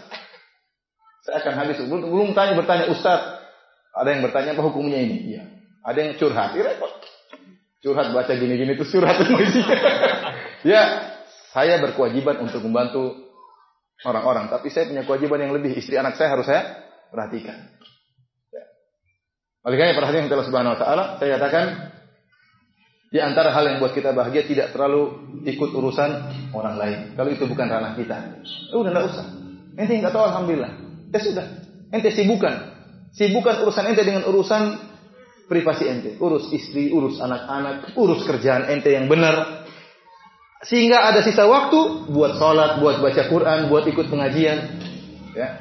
Saya akan habis. Belum, belum tanya bertanya Ustaz. Ada yang bertanya apa hukumnya ini? Iya. Ada yang curhat, ya repot. Curhat baca gini-gini itu curhat ya, Saya berkewajiban untuk membantu orang-orang, tapi saya punya kewajiban yang lebih. Istri anak saya harus saya perhatikan. Oleh karena perhatian Allah Subhanahu wa taala, saya katakan di antara hal yang buat kita bahagia tidak terlalu ikut urusan orang lain. Kalau itu bukan ranah kita, ya udah enggak usah. Ente enggak tahu alhamdulillah. Ya sudah. Ente sibukan. Sibukan urusan ente dengan urusan privasi ente. Urus istri, urus anak-anak, urus kerjaan ente yang benar. Sehingga ada sisa waktu buat sholat, buat baca Quran, buat ikut pengajian, ya,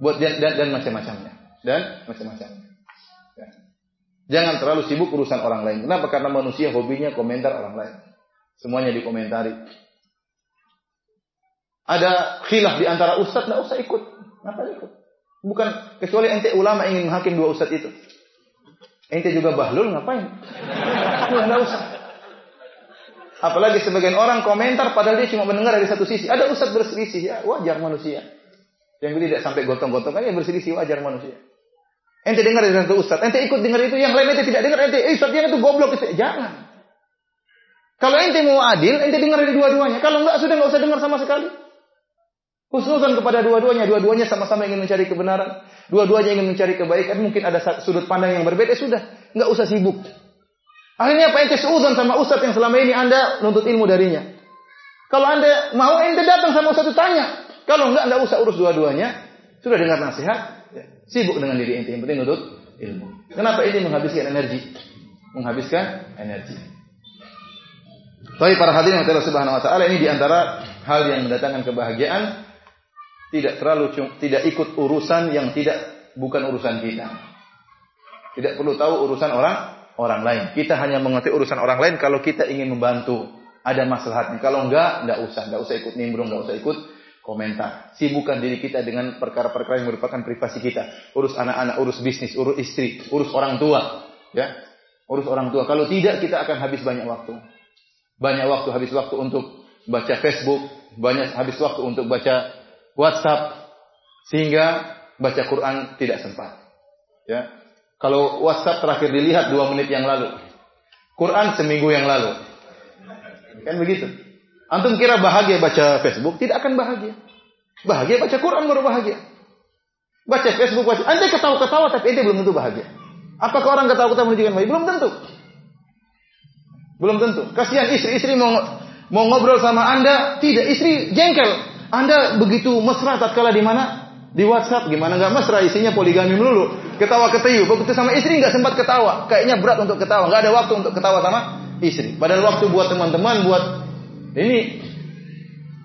buat dan dan, dan macam-macamnya, dan macam-macamnya. Jangan terlalu sibuk urusan orang lain. Kenapa? Karena manusia hobinya komentar orang lain. Semuanya dikomentari. Ada khilaf di antara ustadz, nggak usah ikut. Ngapain ikut? Bukan kecuali ente ulama ingin menghakim dua ustadz itu. Ente juga bahlul ngapain? Nggak usah. Apalagi sebagian orang komentar padahal dia cuma mendengar dari satu sisi. Ada ustaz berselisih ya, wajar manusia. Yang tidak sampai gotong-gotongan ya berselisih wajar manusia. Ente dengar dari satu ustaz, ente ikut dengar itu, yang lain ente tidak dengar, ente, eh ustaz yang itu goblok itu. Jangan. Kalau ente mau adil, ente dengar dari dua-duanya. Kalau enggak, sudah enggak usah dengar sama sekali. Khususan kepada dua-duanya, dua-duanya sama-sama ingin mencari kebenaran, dua-duanya ingin mencari kebaikan, mungkin ada sudut pandang yang berbeda, sudah, enggak usah sibuk. Akhirnya apa ente seuzon sama ustaz yang selama ini anda nuntut ilmu darinya. Kalau anda mau ente datang sama ustaz tanya. Kalau enggak, enggak usah urus dua-duanya. Sudah dengar nasihat, ya. Sibuk dengan diri ente. Yang penting nuntut ilmu. Kenapa ini menghabiskan energi? Menghabiskan energi. Tapi para hadirin yang Subhanahu wa taala ini di antara hal yang mendatangkan kebahagiaan tidak terlalu tidak ikut urusan yang tidak bukan urusan kita. Tidak perlu tahu urusan orang orang lain. Kita hanya mengerti urusan orang lain kalau kita ingin membantu. Ada masalahnya. Kalau enggak, enggak usah. Enggak usah ikut nimbrung, enggak usah ikut komentar. Sibukkan diri kita dengan perkara-perkara yang merupakan privasi kita. Urus anak-anak, urus bisnis, urus istri, urus orang tua. Ya, urus orang tua. Kalau tidak, kita akan habis banyak waktu. Banyak waktu, habis waktu untuk baca Facebook, banyak habis waktu untuk baca WhatsApp, sehingga baca Quran tidak sempat. Ya, kalau WhatsApp terakhir dilihat dua menit yang lalu. Quran seminggu yang lalu. Kan begitu. Antum kira bahagia baca Facebook? Tidak akan bahagia. Bahagia baca Quran baru bahagia. Baca Facebook, baca. Anda ketawa-ketawa tapi ente belum tentu bahagia. Apakah orang ketawa-ketawa menunjukkan bahagia? Belum tentu. Belum tentu. Kasihan istri-istri mau mau ngobrol sama Anda, tidak istri jengkel. Anda begitu mesra tatkala di mana? Di WhatsApp gimana nggak mesra isinya poligami melulu. Ketawa ketiyu. Begitu sama istri nggak sempat ketawa. Kayaknya berat untuk ketawa. Nggak ada waktu untuk ketawa sama istri. Padahal waktu buat teman-teman buat ini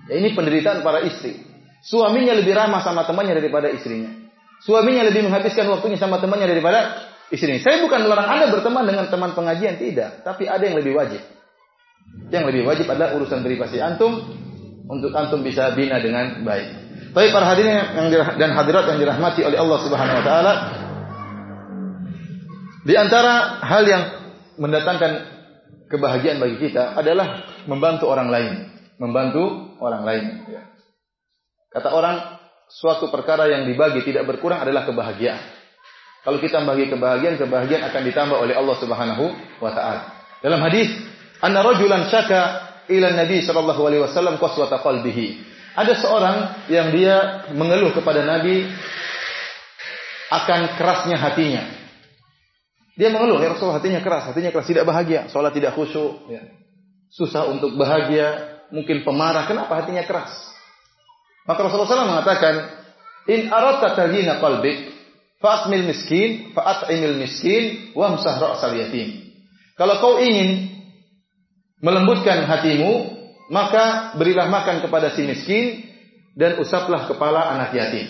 ini penderitaan para istri. Suaminya lebih ramah sama temannya daripada istrinya. Suaminya lebih menghabiskan waktunya sama temannya daripada istrinya. Saya bukan melarang Anda berteman dengan teman pengajian, tidak. Tapi ada yang lebih wajib. Yang lebih wajib adalah urusan privasi antum untuk antum bisa bina dengan baik. Tapi para hadirin yang dan hadirat yang dirahmati oleh Allah Subhanahu wa taala di antara hal yang mendatangkan kebahagiaan bagi kita adalah membantu orang lain, membantu orang lain. Kata orang, suatu perkara yang dibagi tidak berkurang adalah kebahagiaan. Kalau kita membagi kebahagiaan, kebahagiaan akan ditambah oleh Allah Subhanahu wa taala. Dalam hadis, "Anna rajulan syaka ila Nabi sallallahu alaihi wasallam qaswata qalbihi." Ada seorang yang dia mengeluh kepada Nabi akan kerasnya hatinya. Dia mengeluh, ya Rasulullah hatinya keras, hatinya keras, tidak bahagia, sholat tidak khusyuk, ya. Susah untuk bahagia, mungkin pemarah. Kenapa hatinya keras? Maka Rasulullah SAW mengatakan, In aradta taghina qalbik, fa'atmil miskin, fa'at'imil miskin, wamsah ra'sal yatim. Kalau kau ingin melembutkan hatimu, maka berilah makan kepada si miskin dan usaplah kepala anak yatim.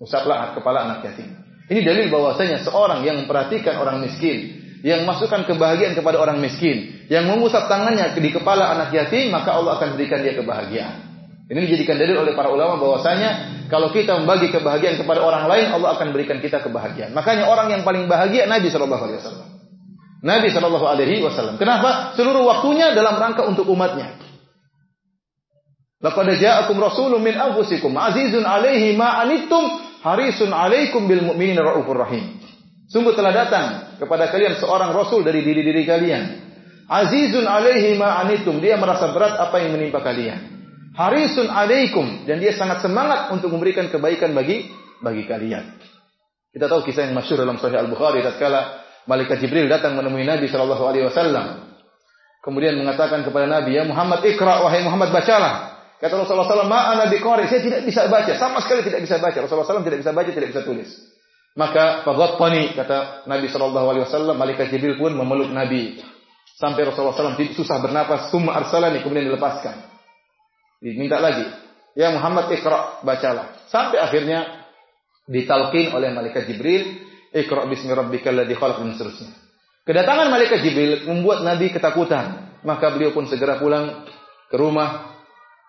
Usaplah kepala anak yatim. Ini dalil bahwasanya seorang yang memperhatikan orang miskin, yang masukkan kebahagiaan kepada orang miskin, yang mengusap tangannya di kepala anak yatim, maka Allah akan berikan dia kebahagiaan. Ini dijadikan dalil oleh para ulama bahwasanya kalau kita membagi kebahagiaan kepada orang lain, Allah akan berikan kita kebahagiaan. Makanya orang yang paling bahagia Nabi Shallallahu Alaihi Wasallam. Nabi Shallallahu Alaihi Wasallam. Kenapa? Seluruh waktunya dalam rangka untuk umatnya. Laqad ja'akum rasulun min anfusikum azizun 'alaihi ma anittum harisun 'alaikum bil mu'minina raufur rahim. Sungguh telah datang kepada kalian seorang rasul dari diri-diri kalian. Azizun alaihi ma anitum. Dia merasa berat apa yang menimpa kalian. Harisun alaikum dan dia sangat semangat untuk memberikan kebaikan bagi bagi kalian. Kita tahu kisah yang masyhur dalam Sahih Al-Bukhari tatkala malaikat Jibril datang menemui Nabi wasallam. Kemudian mengatakan kepada Nabi, "Ya Muhammad, ikra wahai Muhammad bacalah." Kata Rasulullah SAW, Ma'ana biqari, saya tidak bisa baca, sama sekali tidak bisa baca. Rasulullah SAW tidak bisa baca, tidak bisa tulis. Maka faghattani kata Nabi wasallam, malaikat Jibril pun memeluk Nabi. Sampai Rasulullah SAW susah bernapas, summa arsalani kemudian dilepaskan. Diminta lagi, "Ya Muhammad ikra, bacalah." Sampai akhirnya ditalkin oleh malaikat Jibril, "Ikra bismi rabbikal ladzi khalaq" dan seterusnya. Kedatangan malaikat Jibril membuat Nabi ketakutan, maka beliau pun segera pulang ke rumah.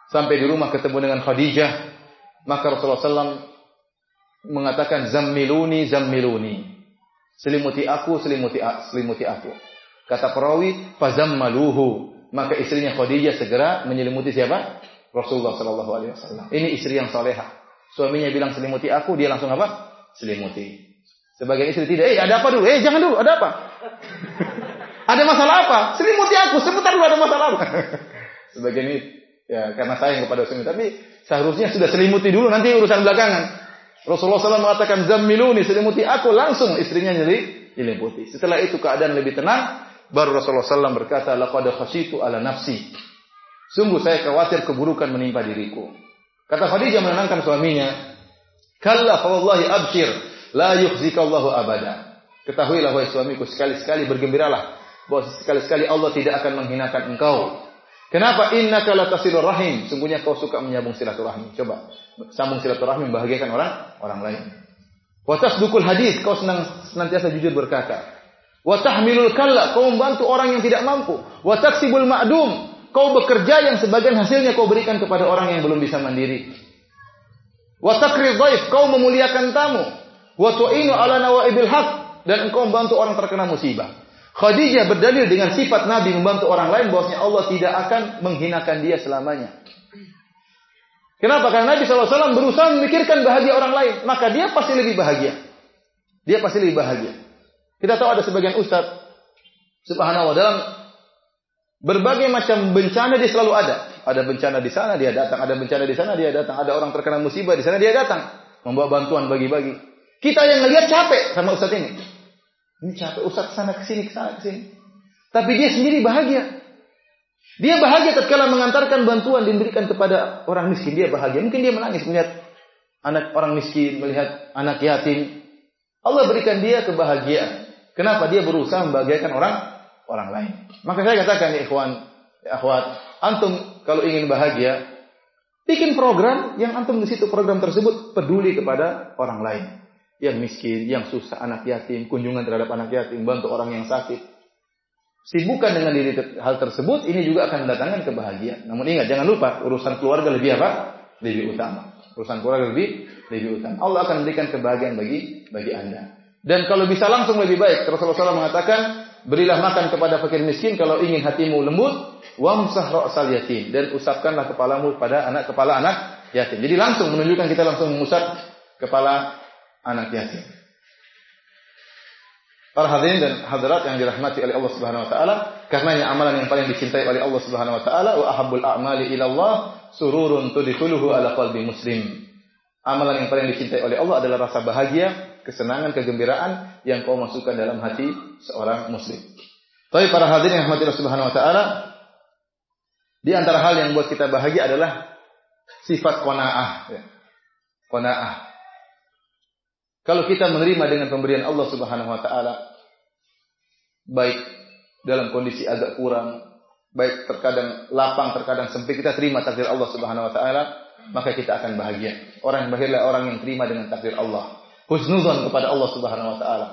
Sampai di rumah ketemu dengan Khadijah, maka Rasulullah SAW mengatakan zammiluni zammiluni. Selimuti aku, selimuti selimuti aku. Kata perawi, fazammaluhu. Maka istrinya Khadijah segera menyelimuti siapa? Rasulullah sallallahu alaihi wasallam. Ini istri yang soleha. Suaminya bilang selimuti aku, dia langsung apa? Selimuti. Sebagai istri tidak, eh ada apa dulu? Eh jangan dulu, ada apa? ada masalah apa? Selimuti aku, sebentar dulu ada masalah apa? Sebagai ini ya karena sayang kepada suami, tapi seharusnya sudah selimuti dulu nanti urusan belakangan. Rasulullah SAW mengatakan zammiluni selimuti aku langsung istrinya nyeli diliputi. Setelah itu keadaan lebih tenang, baru Rasulullah SAW berkata laqad khasyitu ala nafsi. Sungguh saya khawatir keburukan menimpa diriku. Kata Khadijah menenangkan suaminya, "Kalla fa wallahi abshir, la yukhzika Allahu abada." Ketahuilah wahai suamiku sekali-sekali bergembiralah bahwa sekali-sekali Allah tidak akan menghinakan engkau. Kenapa innaka latasilur rahim? Sungguhnya kau suka menyambung silaturahmi. Coba sambung silaturahmi membahagiakan orang orang lain. Wa tasdukul hadis, kau senang senantiasa jujur berkata. Wa tahmilul kalla, kau membantu orang yang tidak mampu. Wa taksibul ma'dum, kau bekerja yang sebagian hasilnya kau berikan kepada orang yang belum bisa mandiri. Wa takri dhaif, kau memuliakan tamu. Wa ala nawaibil haq, dan engkau membantu orang terkena musibah. Khadijah berdalil dengan sifat Nabi membantu orang lain bahwasanya Allah tidak akan menghinakan dia selamanya. Kenapa? Karena Nabi SAW berusaha memikirkan bahagia orang lain. Maka dia pasti lebih bahagia. Dia pasti lebih bahagia. Kita tahu ada sebagian ustaz. Subhanallah. Dalam berbagai macam bencana dia selalu ada. Ada bencana di sana dia datang. Ada bencana di sana dia datang. Ada orang terkena musibah di sana dia datang. Membawa bantuan bagi-bagi. Kita yang ngelihat capek sama ustaz ini. Ini capek Ustaz sana ke sini, ke sana ke sini. Tapi dia sendiri bahagia. Dia bahagia tatkala mengantarkan bantuan diberikan kepada orang miskin. Dia bahagia. Mungkin dia menangis melihat anak orang miskin, melihat anak yatim. Allah berikan dia kebahagiaan. Kenapa? Dia berusaha membahagiakan orang orang lain. Maka saya katakan ya ikhwan, ya akhwat, antum kalau ingin bahagia, bikin program yang antum di situ program tersebut peduli kepada orang lain yang miskin, yang susah, anak yatim, kunjungan terhadap anak yatim, bantu orang yang sakit. Sibukkan dengan diri hal tersebut, ini juga akan mendatangkan kebahagiaan. Namun ingat, jangan lupa, urusan keluarga lebih apa? Lebih utama. Urusan keluarga lebih lebih utama. Allah akan memberikan kebahagiaan bagi bagi Anda. Dan kalau bisa langsung lebih baik. Rasulullah SAW mengatakan, berilah makan kepada fakir miskin kalau ingin hatimu lembut, wamsah ra'sal yatim dan usapkanlah kepalamu pada anak kepala anak yatim. Jadi langsung menunjukkan kita langsung mengusap kepala anak yatim. Para hadirin dan hadirat yang dirahmati oleh Allah Subhanahu wa taala, karenanya amalan yang paling dicintai oleh Allah Subhanahu wa taala wa ahabbul a'mali ila Allah sururun tudkhuluhu ala qalbi muslim. Amalan yang paling dicintai oleh Allah adalah rasa bahagia, kesenangan, kegembiraan yang kau masukkan dalam hati seorang muslim. Tapi para hadirin yang Allah Subhanahu wa taala, di antara hal yang buat kita bahagia adalah sifat qanaah, ya. Qanaah. Kalau kita menerima dengan pemberian Allah Subhanahu wa taala baik dalam kondisi agak kurang, baik terkadang lapang, terkadang sempit, kita terima takdir Allah Subhanahu wa taala, maka kita akan bahagia. Orang yang bahagia orang yang terima dengan takdir Allah. Husnuzon kepada Allah Subhanahu wa taala.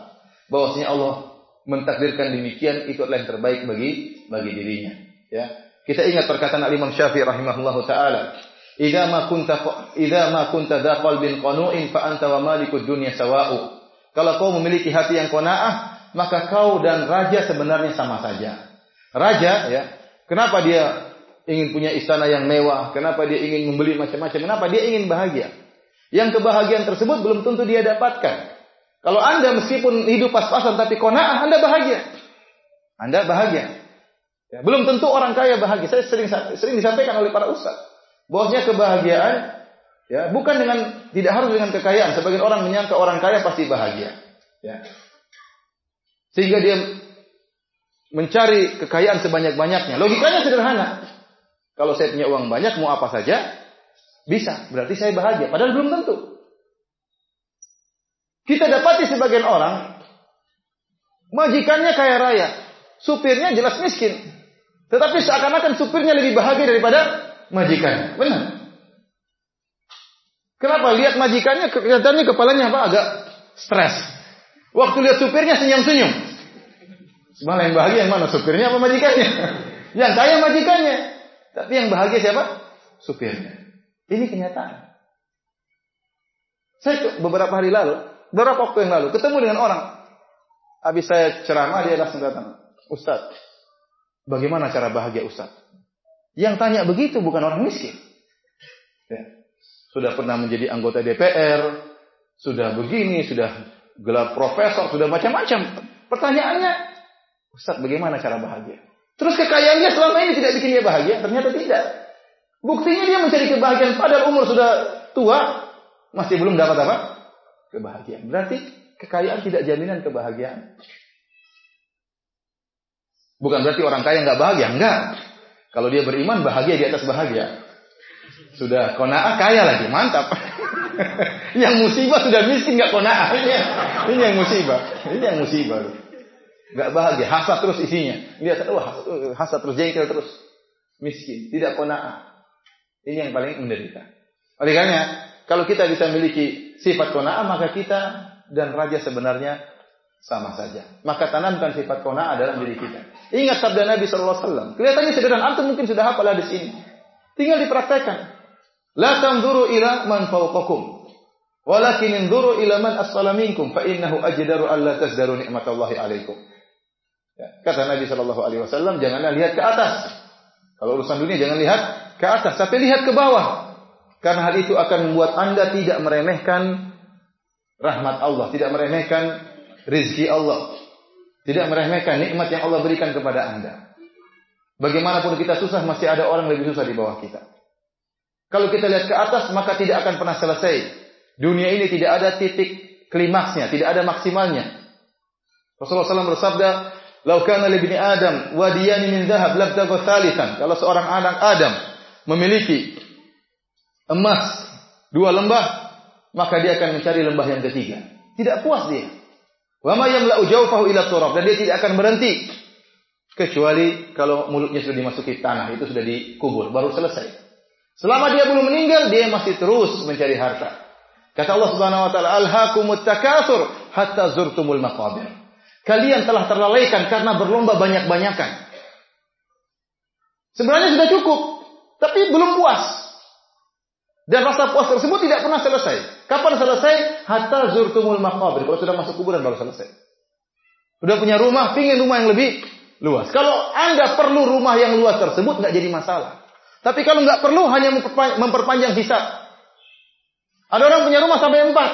Bahwasanya Allah mentakdirkan demikian itu adalah yang terbaik bagi bagi dirinya, ya. Kita ingat perkataan Al-Imam Syafi'i rahimahullahu taala, Idza ma kunta idza ma kunta dha qalbin qanu'in fa anta wa malikud dunya sawa'u. Kalau kau memiliki hati yang qanaah, maka kau dan raja sebenarnya sama saja. Raja ya, kenapa dia ingin punya istana yang mewah? Kenapa dia ingin membeli macam-macam? Kenapa dia ingin bahagia? Yang kebahagiaan tersebut belum tentu dia dapatkan. Kalau Anda meskipun hidup pas-pasan tapi qanaah, Anda bahagia. Anda bahagia. Ya, belum tentu orang kaya bahagia. Saya sering sering disampaikan oleh para ustaz. Bahwasanya kebahagiaan ya bukan dengan tidak harus dengan kekayaan. Sebagian orang menyangka orang kaya pasti bahagia. Ya. Sehingga dia mencari kekayaan sebanyak-banyaknya. Logikanya sederhana. Kalau saya punya uang banyak, mau apa saja, bisa. Berarti saya bahagia. Padahal belum tentu. Kita dapati sebagian orang, majikannya kaya raya. Supirnya jelas miskin. Tetapi seakan-akan supirnya lebih bahagia daripada majikannya. Benar. Kenapa? Lihat majikannya kelihatannya kepalanya apa? Agak stres. Waktu lihat supirnya senyum-senyum. Malah yang bahagia yang mana? Supirnya apa majikannya? yang kaya majikannya. Tapi yang bahagia siapa? Supirnya. Ini kenyataan. Saya beberapa hari lalu, beberapa waktu yang lalu, ketemu dengan orang. Habis saya ceramah, dia langsung datang. Ustaz, Bagaimana cara bahagia Ustaz? Yang tanya begitu bukan orang miskin. Ya. Sudah pernah menjadi anggota DPR, sudah begini, sudah gelar profesor, sudah macam-macam. Pertanyaannya, Ustaz bagaimana cara bahagia? Terus kekayaan dia selama ini tidak bikin dia bahagia? Ternyata tidak. Buktinya dia mencari kebahagiaan padahal umur sudah tua, masih belum dapat apa? Kebahagiaan. Berarti kekayaan tidak jaminan kebahagiaan. Bukan berarti orang kaya nggak bahagia, enggak. Kalau dia beriman bahagia di atas bahagia. Sudah kona'ah kaya lagi, mantap. yang musibah sudah miskin nggak kona'ah. Ini, yang musibah. Ini yang musibah. Nggak bahagia, hasad terus isinya. Lihat, wah, hasad terus jengkel terus. Miskin, tidak kona'ah. Ini yang paling menderita. Oleh karena kalau kita bisa memiliki sifat kona'ah, maka kita dan raja sebenarnya sama saja. Maka tanamkan sifat kona dalam diri kita. Ingat sabda Nabi Shallallahu Alaihi Wasallam. Kelihatannya sederhana. Antum mungkin sudah hafal hadis ini. Tinggal dipraktekkan. La tanzuru ila man fawqakum. Walakin inzuru ila man asfala minkum. Fa innahu ajdaru alla tazdaru ni'matallahi alaikum. Ya, kata Nabi Shallallahu Alaihi Wasallam, janganlah lihat ke atas. Kalau urusan dunia jangan lihat ke atas, tapi lihat ke bawah. Karena hal itu akan membuat anda tidak meremehkan rahmat Allah, tidak meremehkan rizki Allah. Tidak meremehkan nikmat yang Allah berikan kepada Anda. Bagaimanapun kita susah, masih ada orang lebih susah di bawah kita. Kalau kita lihat ke atas, maka tidak akan pernah selesai. Dunia ini tidak ada titik klimaksnya, tidak ada maksimalnya. Rasulullah SAW bersabda, "Lau kana li Adam wadiyani min dhahab labtagha thalithan." Kalau seorang anak Adam memiliki emas dua lembah, maka dia akan mencari lembah yang ketiga. Tidak puas dia. Wa ma yamla'u jawfahu ila turab dan dia tidak akan berhenti kecuali kalau mulutnya sudah dimasuki tanah itu sudah dikubur baru selesai. Selama dia belum meninggal dia masih terus mencari harta. Kata Allah Subhanahu wa taala alhaakumut takatsur hatta zurtumul maqabir. Kalian telah terlalaikan karena berlomba banyak-banyakan. Sebenarnya sudah cukup, tapi belum puas. Dan rasa puas tersebut tidak pernah selesai. Kapan selesai? Hatta zurtumul maqabir. Kalau sudah masuk kuburan baru selesai. Sudah punya rumah, pingin rumah yang lebih luas. Kalau Anda perlu rumah yang luas tersebut, nggak jadi masalah. Tapi kalau nggak perlu, hanya memperpanjang hisap. Ada orang punya rumah sampai empat.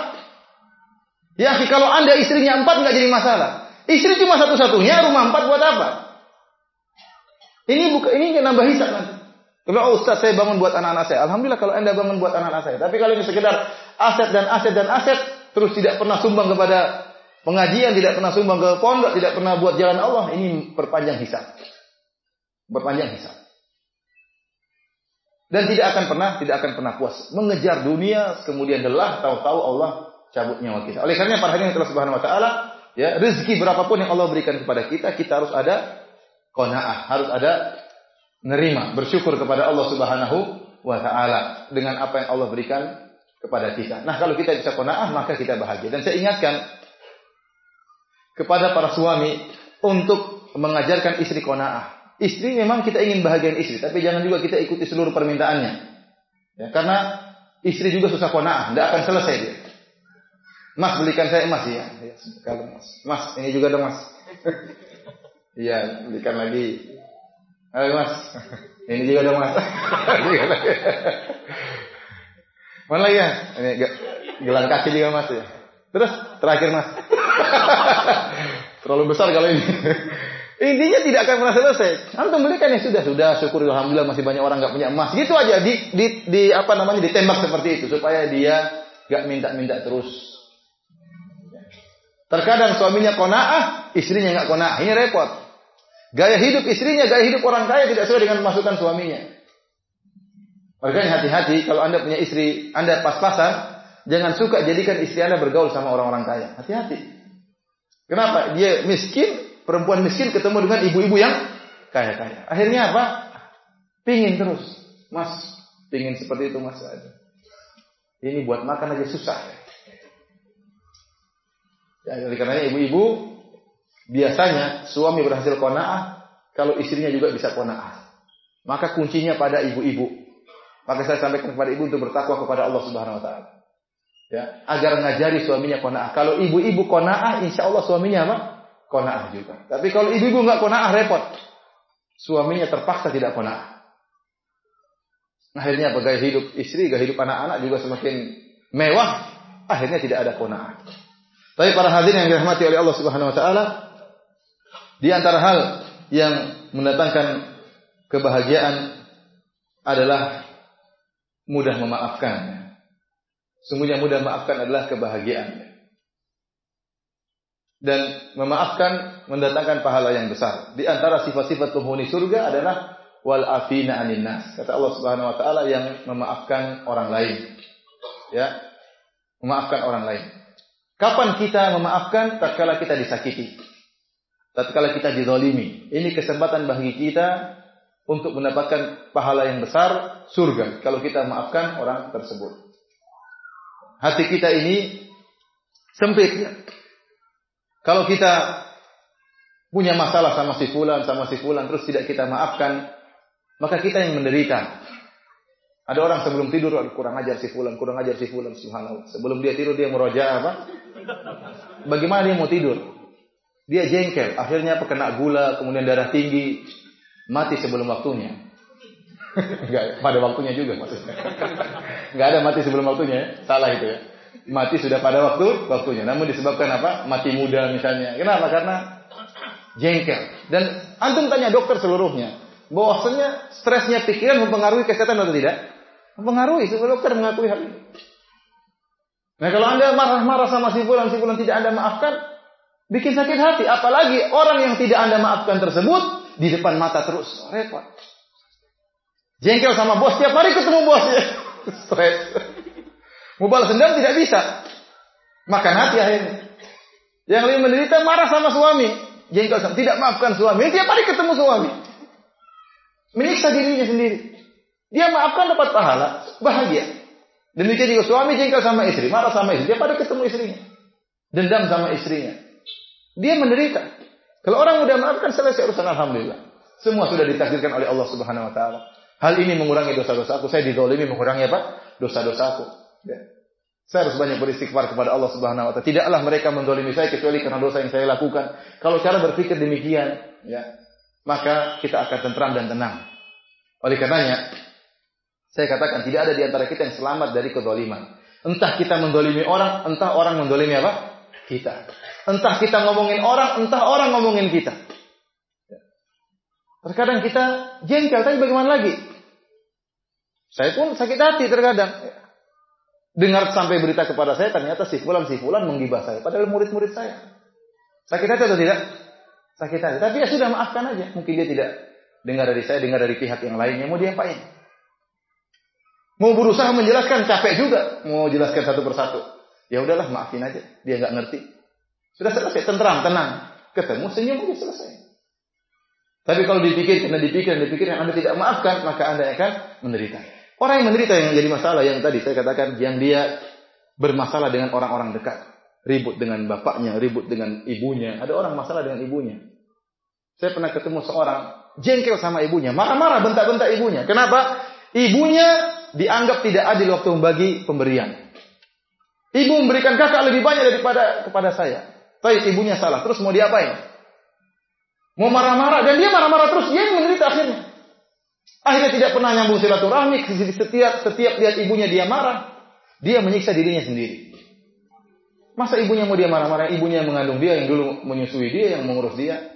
Ya, kalau Anda istrinya empat, nggak jadi masalah. Istri cuma satu-satunya, rumah empat buat apa? Ini bukan ini nambah hisap nanti. Kalau oh, Ustaz saya bangun buat anak-anak saya. Alhamdulillah kalau Anda bangun buat anak-anak saya. Tapi kalau ini sekedar aset dan aset dan aset terus tidak pernah sumbang kepada pengajian, tidak pernah sumbang ke pondok, tidak pernah buat jalan Allah, ini perpanjang hisab. Perpanjang hisab. Dan tidak akan pernah tidak akan pernah puas mengejar dunia kemudian lelah tahu-tahu Allah cabut nyawa kita. Oleh karena pada hari ini Allah Subhanahu wa taala ya rezeki berapapun yang Allah berikan kepada kita kita harus ada qanaah, harus ada nerima, bersyukur kepada Allah Subhanahu wa taala dengan apa yang Allah berikan kepada kita. Nah, kalau kita bisa qanaah maka kita bahagia. Dan saya ingatkan kepada para suami untuk mengajarkan istri qanaah. Istri memang kita ingin bahagian istri, tapi jangan juga kita ikuti seluruh permintaannya. Ya, karena istri juga susah qanaah, tidak akan selesai dia. Mas belikan saya emas ya. kalau mas. Mas, ini juga dong mas. Iya, belikan lagi Ayo mas, ini juga dong mas. Mana lagi ya? Ini gelang kaki juga mas ya. Terus terakhir mas. Terlalu besar kalau ini. Intinya tidak akan pernah selesai. Antum belikan ya sudah, sudah syukur alhamdulillah masih banyak orang nggak punya emas. Gitu aja di, di, di apa namanya ditembak seperti itu supaya dia nggak minta-minta terus. Terkadang suaminya konaah, istrinya nggak konaah. Ini repot. Gaya hidup istrinya, gaya hidup orang kaya tidak sesuai dengan masukan suaminya. Makanya hati-hati kalau anda punya istri, anda pas-pasan, jangan suka jadikan istri anda bergaul sama orang-orang kaya. Hati-hati. Kenapa? Dia miskin, perempuan miskin ketemu dengan ibu-ibu yang kaya-kaya. Akhirnya apa? Pingin terus. Mas, pingin seperti itu mas. Ini buat makan aja susah. Ya, karena ibu-ibu biasanya suami berhasil kona'ah kalau istrinya juga bisa kona'ah. Maka kuncinya pada ibu-ibu. Maka saya sampaikan kepada ibu untuk bertakwa kepada Allah Subhanahu wa taala. Ya, agar ngajari suaminya kona'ah. Kalau ibu-ibu kona'ah, insya Allah suaminya apa? kona'ah juga. Tapi kalau ibu-ibu nggak kona'ah repot. Suaminya terpaksa tidak kona'ah. Akhirnya gaya hidup istri, gaya hidup anak-anak juga semakin mewah. Akhirnya tidak ada kona'ah. Tapi para hadirin yang dirahmati oleh Allah Subhanahu wa taala, di antara hal yang mendatangkan kebahagiaan adalah mudah memaafkan. Sungguhnya mudah memaafkan adalah kebahagiaan dan memaafkan mendatangkan pahala yang besar. Di antara sifat-sifat penghuni surga adalah wal afina anin. Kata Allah Subhanahu wa taala yang memaafkan orang lain. Ya. Memaafkan orang lain. Kapan kita memaafkan? Tatkala kita disakiti. Tatkala kita dizalimi. Ini kesempatan bagi kita untuk mendapatkan pahala yang besar surga kalau kita memaafkan orang tersebut. Hati kita ini sempit kalau kita punya masalah sama si fulan, sama si fulan, terus tidak kita maafkan, maka kita yang menderita. Ada orang sebelum tidur, kurang ajar si fulan, kurang ajar si fulan, subhanallah. Sebelum dia tidur, dia meroja apa? Bagaimana dia mau tidur? Dia jengkel, akhirnya? Kena gula, kemudian darah tinggi, mati sebelum waktunya. Enggak, pada waktunya juga maksudnya. Enggak ada mati sebelum waktunya, ya. salah itu ya mati sudah pada waktu waktunya. Namun disebabkan apa? Mati muda misalnya. Kenapa? Karena jengkel. Dan antum tanya dokter seluruhnya, bahwasanya stresnya pikiran mempengaruhi kesehatan atau tidak? Mempengaruhi. Semua dokter mengakui hal ini. Nah kalau anda marah-marah sama si fulan, si fulan tidak anda maafkan, bikin sakit hati. Apalagi orang yang tidak anda maafkan tersebut di depan mata terus, repot. Jengkel sama bos tiap hari ketemu bosnya, stres. Mau balas dendam tidak bisa. Makan hati akhirnya. Yang lebih menderita marah sama suami. Jengkel sama. Tidak maafkan suami. Tiap hari ketemu suami. Menyiksa dirinya sendiri. Dia maafkan dapat pahala. Bahagia. Demikian juga suami jengkel sama istri. Marah sama istri. Tiap hari ketemu istrinya. Dendam sama istrinya. Dia menderita. Kalau orang mudah maafkan selesai urusan Alhamdulillah. Semua sudah ditakdirkan oleh Allah Subhanahu Wa Taala. Hal ini mengurangi dosa-dosa aku. Saya didolimi mengurangi apa? Dosa-dosa aku. Ya. Saya harus banyak beristighfar kepada Allah Subhanahu wa taala. Tidaklah mereka mendolimi saya kecuali karena dosa yang saya lakukan. Kalau cara berpikir demikian, ya, maka kita akan tentram dan tenang. Oleh karenanya, saya katakan tidak ada di antara kita yang selamat dari kezaliman. Entah kita mendolimi orang, entah orang mendolimi apa? Kita. Entah kita ngomongin orang, entah orang ngomongin kita. Terkadang kita jengkel, tapi bagaimana lagi? Saya pun sakit hati terkadang. Dengar sampai berita kepada saya, ternyata si fulan si fulan menggibah saya. Padahal murid-murid saya. Sakit hati atau tidak? Sakit hati. Tapi ya sudah maafkan aja. Mungkin dia tidak dengar dari saya, dengar dari pihak yang lainnya. Mau diapain? Mau berusaha menjelaskan capek juga. Mau jelaskan satu persatu. Ya udahlah maafin aja. Dia nggak ngerti. Sudah selesai, tentram, tenang. Ketemu senyum udah selesai. Tapi kalau dipikir, karena dipikir, dipikir yang Anda tidak maafkan, maka Anda akan menderita. Orang yang menderita yang jadi masalah yang tadi saya katakan yang dia bermasalah dengan orang-orang dekat, ribut dengan bapaknya, ribut dengan ibunya. Ada orang masalah dengan ibunya. Saya pernah ketemu seorang jengkel sama ibunya, marah-marah bentak-bentak ibunya. Kenapa? Ibunya dianggap tidak adil waktu membagi pemberian. Ibu memberikan kakak lebih banyak daripada kepada saya. Tapi ibunya salah. Terus mau diapain? Mau marah-marah dan dia marah-marah terus dia yang menderita akhirnya. Akhirnya tidak pernah nyambung silaturahmi. Setiap setiap lihat ibunya dia marah, dia menyiksa dirinya sendiri. Masa ibunya mau dia marah-marah? Ibunya yang mengandung dia, yang dulu menyusui dia, yang mengurus dia.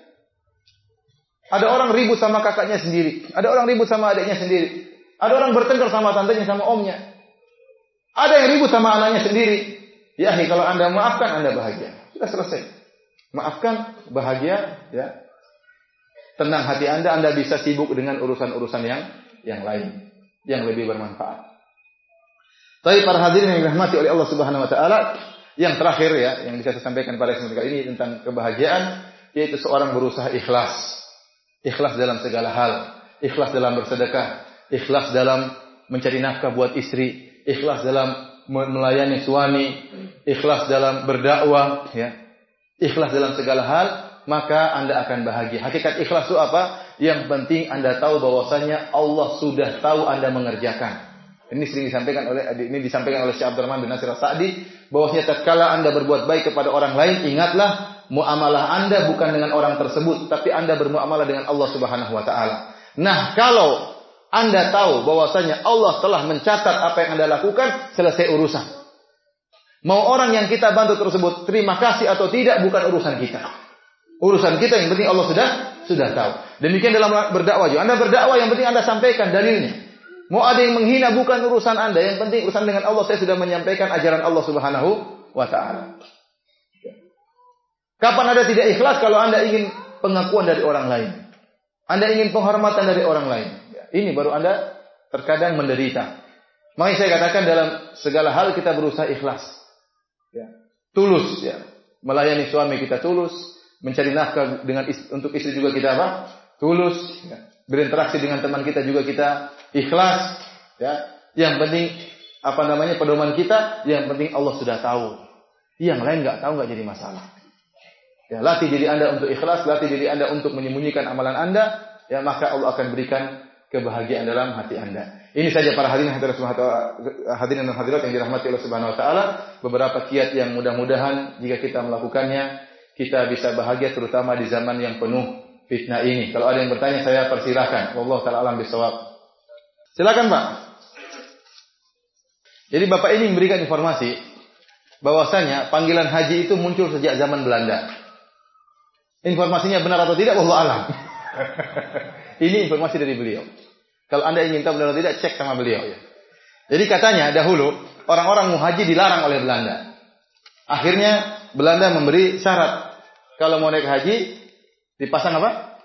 Ada orang ribut sama kakaknya sendiri. Ada orang ribut sama adiknya sendiri. Ada orang bertengkar sama tantenya, sama omnya. Ada yang ribut sama anaknya sendiri. Ya, kalau anda maafkan, anda bahagia. Sudah selesai. Maafkan, bahagia, ya. Tenang hati anda, anda bisa sibuk dengan urusan-urusan yang yang lain, yang lebih bermanfaat. Tapi para hadirin yang dirahmati oleh Allah Subhanahu Wa Taala, yang terakhir ya, yang bisa saya sampaikan pada kesempatan ini tentang kebahagiaan, yaitu seorang berusaha ikhlas, ikhlas dalam segala hal, ikhlas dalam bersedekah, ikhlas dalam mencari nafkah buat istri, ikhlas dalam melayani suami, ikhlas dalam berdakwah, ya, ikhlas dalam segala hal, maka anda akan bahagia. Hakikat ikhlas itu apa? Yang penting anda tahu bahwasanya Allah sudah tahu anda mengerjakan. Ini sering disampaikan oleh ini disampaikan oleh Syekh Abdurrahman bin Nasir Sa'di bahwasanya tatkala Anda berbuat baik kepada orang lain ingatlah muamalah Anda bukan dengan orang tersebut tapi Anda bermuamalah dengan Allah Subhanahu wa taala. Nah, kalau Anda tahu bahwasanya Allah telah mencatat apa yang Anda lakukan, selesai urusan. Mau orang yang kita bantu tersebut terima kasih atau tidak bukan urusan kita. Urusan kita yang penting Allah sudah sudah tahu. Demikian dalam berdakwah juga. Anda berdakwah yang penting Anda sampaikan dalilnya. Mau ada yang menghina bukan urusan Anda, yang penting urusan dengan Allah saya sudah menyampaikan ajaran Allah Subhanahu wa taala. Kapan Anda tidak ikhlas kalau Anda ingin pengakuan dari orang lain? Anda ingin penghormatan dari orang lain. Ini baru Anda terkadang menderita. Makanya saya katakan dalam segala hal kita berusaha ikhlas. Ya. Tulus ya. Melayani suami kita tulus, mencari nafkah dengan untuk istri juga kita apa? Tulus ya. Berinteraksi dengan teman kita juga kita ikhlas ya yang penting apa namanya pedoman kita yang penting Allah sudah tahu yang lain nggak tahu nggak jadi masalah ya latih diri anda untuk ikhlas latih diri anda untuk menyembunyikan amalan anda ya maka Allah akan berikan kebahagiaan dalam hati anda ini saja para hadirin hadirin dan hadirat yang dirahmati Allah Subhanahu wa taala beberapa kiat yang mudah-mudahan jika kita melakukannya kita bisa bahagia terutama di zaman yang penuh fitnah ini. Kalau ada yang bertanya saya persilahkan. Allah taala alam bisawab. Silakan Pak. Jadi Bapak ini memberikan informasi bahwasanya panggilan haji itu muncul sejak zaman Belanda. Informasinya benar atau tidak, Allah alam. ini informasi dari beliau. Kalau Anda ingin tahu benar atau tidak, cek sama beliau ya. Jadi katanya dahulu orang-orang muhaji dilarang oleh Belanda. Akhirnya Belanda memberi syarat kalau mau naik haji dipasang apa?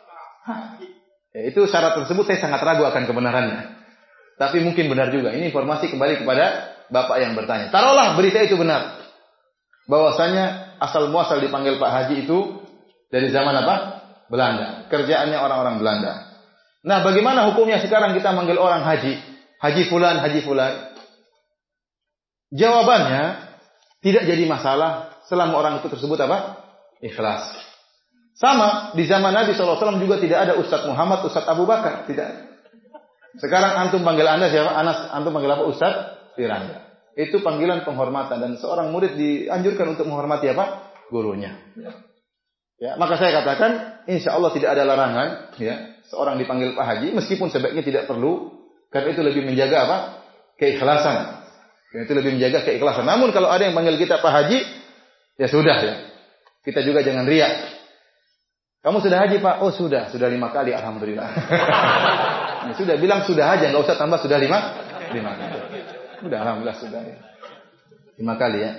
Ya, itu syarat tersebut saya sangat ragu akan kebenarannya. Tapi mungkin benar juga. Ini informasi kembali kepada Bapak yang bertanya. Taruhlah berita itu benar. Bahwasanya asal muasal dipanggil Pak Haji itu dari zaman apa? Belanda. Kerjaannya orang-orang Belanda. Nah, bagaimana hukumnya sekarang kita manggil orang haji? Haji fulan, haji fulan. Jawabannya tidak jadi masalah selama orang itu tersebut apa? Ikhlas. Sama di zaman Nabi SAW juga tidak ada Ustadz Muhammad, Ustadz Abu Bakar, tidak. Sekarang antum panggil Anda siapa? Anas antum panggil apa? Ustaz Firanda. Itu panggilan penghormatan dan seorang murid dianjurkan untuk menghormati apa? Gurunya. Ya, maka saya katakan, insya Allah tidak ada larangan, ya, seorang dipanggil Pak Haji, meskipun sebaiknya tidak perlu, karena itu lebih menjaga apa? Keikhlasan. Dan itu lebih menjaga keikhlasan. Namun kalau ada yang panggil kita Pak Haji, ya sudah ya. Kita juga jangan riak. Kamu sudah haji Pak? Oh sudah, sudah lima kali, alhamdulillah. Ya, sudah bilang sudah aja, nggak usah tambah sudah lima, lima kali. Sudah alhamdulillah sudah ya. lima kali ya.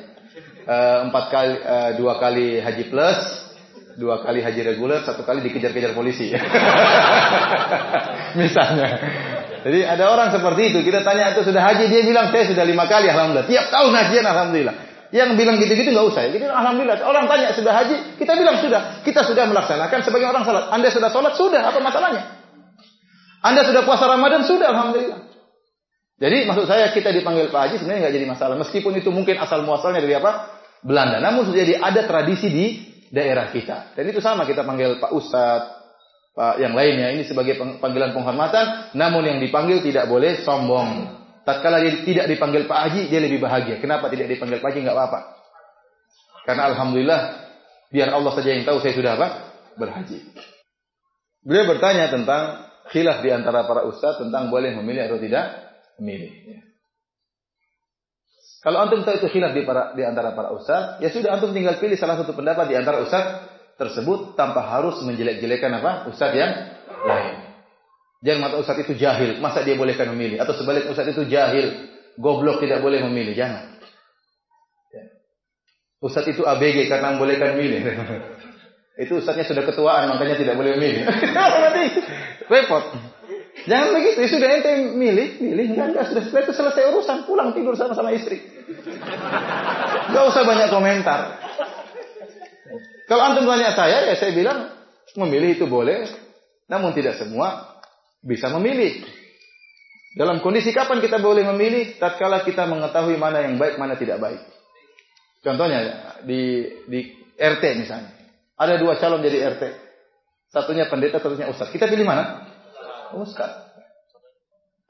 E, empat kali, e, dua kali haji plus, dua kali haji reguler, satu kali dikejar-kejar polisi. Misalnya. Jadi ada orang seperti itu. Kita tanya itu sudah haji, dia bilang saya sudah lima kali, alhamdulillah. Tiap tahun hajian, alhamdulillah. Yang bilang gitu-gitu nggak usah. Jadi alhamdulillah. Orang tanya sudah haji, kita bilang sudah. Kita sudah melaksanakan sebagai orang salat. Anda sudah sholat sudah. Apa masalahnya? Anda sudah puasa Ramadan? Sudah, Alhamdulillah. Jadi maksud saya kita dipanggil Pak Haji sebenarnya nggak jadi masalah. Meskipun itu mungkin asal muasalnya dari apa? Belanda. Namun jadi ada tradisi di daerah kita. Dan itu sama kita panggil Pak Ustadz, Pak yang lainnya. Ini sebagai panggilan penghormatan. Namun yang dipanggil tidak boleh sombong. Tatkala dia tidak dipanggil Pak Haji, dia lebih bahagia. Kenapa tidak dipanggil Pak Haji? Nggak apa-apa. Karena Alhamdulillah, biar Allah saja yang tahu saya sudah apa? Berhaji. Beliau bertanya tentang khilaf di antara para ustaz tentang boleh memilih atau tidak memilih. Kalau antum tahu itu khilaf di, para, di antara para ustaz, ya sudah antum tinggal pilih salah satu pendapat di antara ustaz tersebut tanpa harus menjelek-jelekan apa ustaz yang lain. Jangan mata ustaz itu jahil, masa dia bolehkan memilih? Atau sebaliknya ustaz itu jahil, goblok tidak boleh memilih. Jangan. Ya. Ustaz itu ABG karena membolehkan memilih. itu ustaznya sudah ketuaan, makanya tidak boleh memilih. repot. Jangan begitu, ya sudah ente milih, milih, enggak, enggak, sudah setelah itu selesai urusan, pulang tidur sama-sama istri. Gak usah banyak komentar. Kalau antum tanya saya, ya saya bilang memilih itu boleh, namun tidak semua bisa memilih. Dalam kondisi kapan kita boleh memilih? Tatkala kita mengetahui mana yang baik, mana tidak baik. Contohnya di di RT misalnya. Ada dua calon jadi RT. Satunya pendeta, satunya ustaz. Kita pilih mana? Ustaz.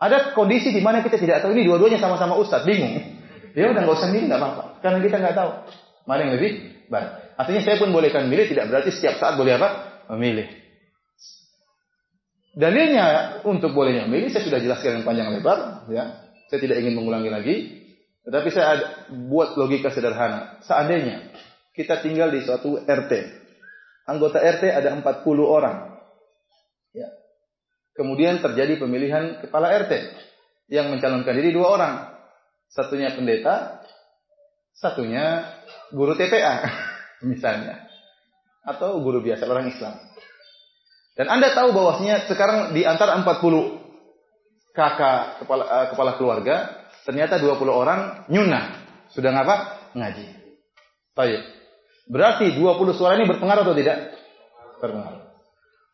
Ada kondisi di mana kita tidak tahu ini dua-duanya sama-sama ustaz, bingung. Ya udah nggak usah milih nggak apa-apa, karena kita nggak tahu mana yang lebih baik. Artinya saya pun bolehkan milih, tidak berarti setiap saat boleh apa? Memilih. Dalilnya untuk bolehnya memilih saya sudah jelaskan dengan panjang lebar, ya. Saya tidak ingin mengulangi lagi, tetapi saya ada, buat logika sederhana. Seandainya kita tinggal di suatu RT, anggota RT ada 40 orang, ya. Kemudian terjadi pemilihan kepala RT yang mencalonkan diri dua orang, satunya pendeta, satunya guru TPA, misalnya, atau guru biasa orang Islam. Dan Anda tahu bahwasanya sekarang di antara 40 kakak kepala, uh, kepala keluarga, ternyata 20 orang nyunah. Sudah ngapa? Ngaji. Baik. Berarti 20 suara ini berpengaruh atau tidak? Berpengaruh.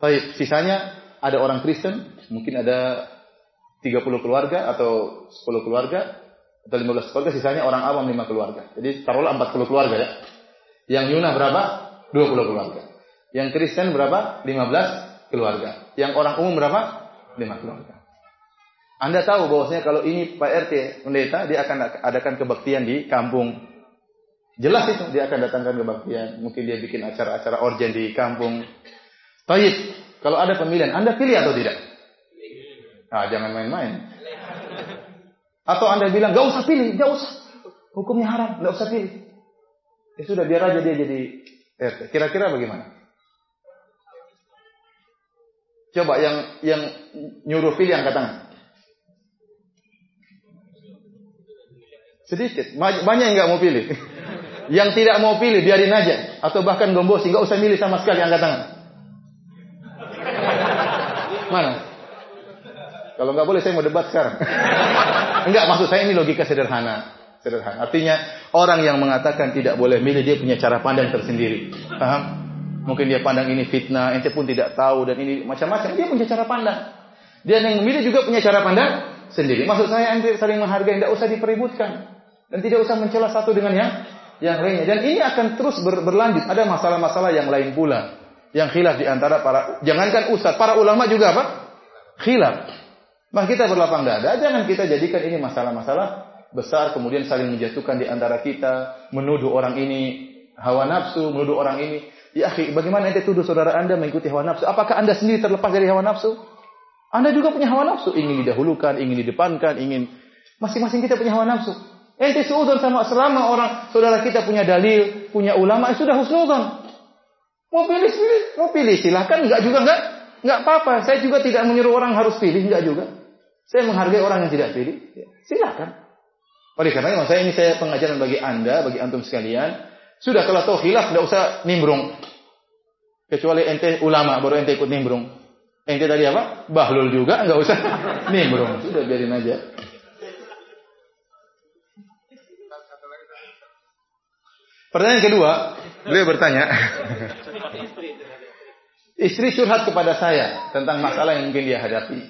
Baik, sisanya ada orang Kristen, mungkin ada 30 keluarga atau 10 keluarga atau 15 keluarga, sisanya orang awam 5 keluarga. Jadi taruhlah 40 keluarga ya. Yang nyunah berapa? 20 keluarga. Yang Kristen berapa? 15 keluarga. Yang orang umum berapa? Lima keluarga. Anda tahu bahwasanya kalau ini Pak RT pendeta, dia akan adakan kebaktian di kampung. Jelas itu, dia akan datangkan kebaktian. Mungkin dia bikin acara-acara organ di kampung. Taib, kalau ada pemilihan, Anda pilih atau tidak? Nah, jangan main-main. Atau Anda bilang, gak usah pilih, gak usah. Hukumnya haram, gak usah pilih. Ya sudah, biar aja dia jadi RT. Kira-kira bagaimana? Coba yang yang nyuruh pilih angkat tangan. Sedikit, banyak yang nggak mau pilih. yang tidak mau pilih biarin aja atau bahkan gombosi nggak usah milih sama sekali angkat tangan. Mana? Kalau nggak boleh saya mau debat sekarang. Enggak, maksud saya ini logika sederhana. Sederhana. Artinya orang yang mengatakan tidak boleh milih dia punya cara pandang tersendiri. Paham? Mungkin dia pandang ini fitnah, ente pun tidak tahu dan ini macam-macam. Dia punya cara pandang. Dia yang memilih juga punya cara pandang sendiri. Maksud saya ente saling menghargai, tidak usah dipeributkan dan tidak usah mencela satu dengan yang yang lainnya. Dan ini akan terus ber, berlanjut. Ada masalah-masalah yang lain pula yang khilaf di antara para jangankan ustaz, para ulama juga apa? Khilaf. Maka kita berlapang dada, jangan kita jadikan ini masalah-masalah besar kemudian saling menjatuhkan di antara kita, menuduh orang ini hawa nafsu, menuduh orang ini Ya akhi, bagaimana ente tuduh saudara anda mengikuti hawa nafsu? Apakah anda sendiri terlepas dari hawa nafsu? Anda juga punya hawa nafsu, ingin didahulukan, ingin didepankan, ingin masing-masing kita punya hawa nafsu. Ente seudon sama selama orang saudara kita punya dalil, punya ulama, sudah husnudon. Mau pilih, pilih, mau pilih silahkan, enggak juga enggak, enggak apa-apa. Saya juga tidak menyuruh orang harus pilih, enggak juga. Saya menghargai orang yang tidak pilih, ya, silahkan. Oleh karena itu, saya ini saya pengajaran bagi anda, bagi antum sekalian, sudah kalau tahu khilaf tidak usah nimbrung. Kecuali ente ulama baru ente ikut nimbrung. Ente tadi apa? Bahlul juga nggak usah nimbrung. Sudah biarin aja. Pertanyaan kedua, beliau bertanya. Istri curhat kepada saya tentang masalah yang mungkin dia hadapi.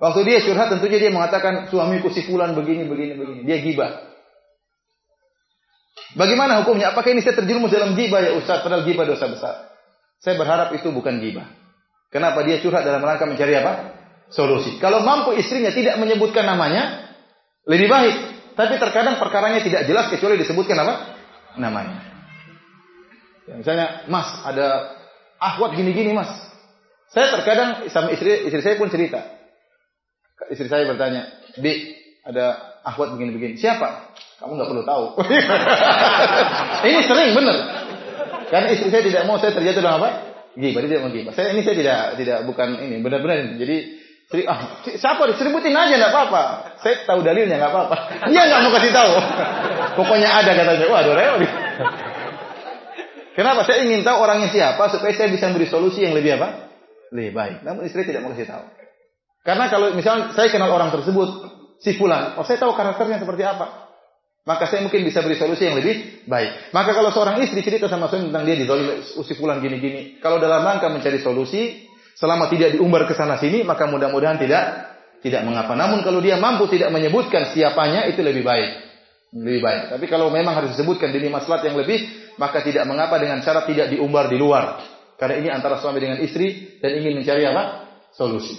Waktu dia curhat tentunya dia mengatakan suamiku si fulan begini begini begini. Dia gibah. Bagaimana hukumnya? Apakah ini saya terjerumus dalam gibah ya Ustaz? Padahal gibah dosa besar. Saya berharap itu bukan gibah. Kenapa dia curhat dalam rangka mencari apa? Solusi. Kalau mampu istrinya tidak menyebutkan namanya, lebih baik. Tapi terkadang perkaranya tidak jelas kecuali disebutkan apa? Namanya. Ya, misalnya, Mas, ada ahwat gini-gini, Mas. Saya terkadang sama istri istri saya pun cerita. Istri saya bertanya, "Di, ada ahwat begini-begini. Siapa? Kamu nggak perlu tahu. ini sering bener. Karena istri saya tidak mau saya terjatuh dalam apa? Gibah, dia mau gibah. Saya ini saya tidak tidak bukan ini benar-benar jadi jadi ah, siapa diseributin aja nggak apa-apa. Saya tahu dalilnya nggak apa-apa. Dia nggak mau kasih tahu. Pokoknya ada katanya. Waduh, repot. Kenapa? Saya ingin tahu orangnya siapa supaya saya bisa beri solusi yang lebih apa? Lebih baik. Namun istri tidak mau kasih tahu. Karena kalau misalnya saya kenal orang tersebut, si fulan, oh saya tahu karakternya seperti apa. Maka saya mungkin bisa beri solusi yang lebih baik. Maka kalau seorang istri cerita sama suami tentang dia dizolim, si fulan gini-gini. Kalau dalam rangka mencari solusi, Selama tidak diumbar ke sana sini, maka mudah-mudahan tidak tidak mengapa. Namun kalau dia mampu tidak menyebutkan siapanya itu lebih baik. Lebih baik. Tapi kalau memang harus disebutkan demi maslahat yang lebih, maka tidak mengapa dengan cara tidak diumbar di luar. Karena ini antara suami dengan istri dan ingin mencari apa? Solusi.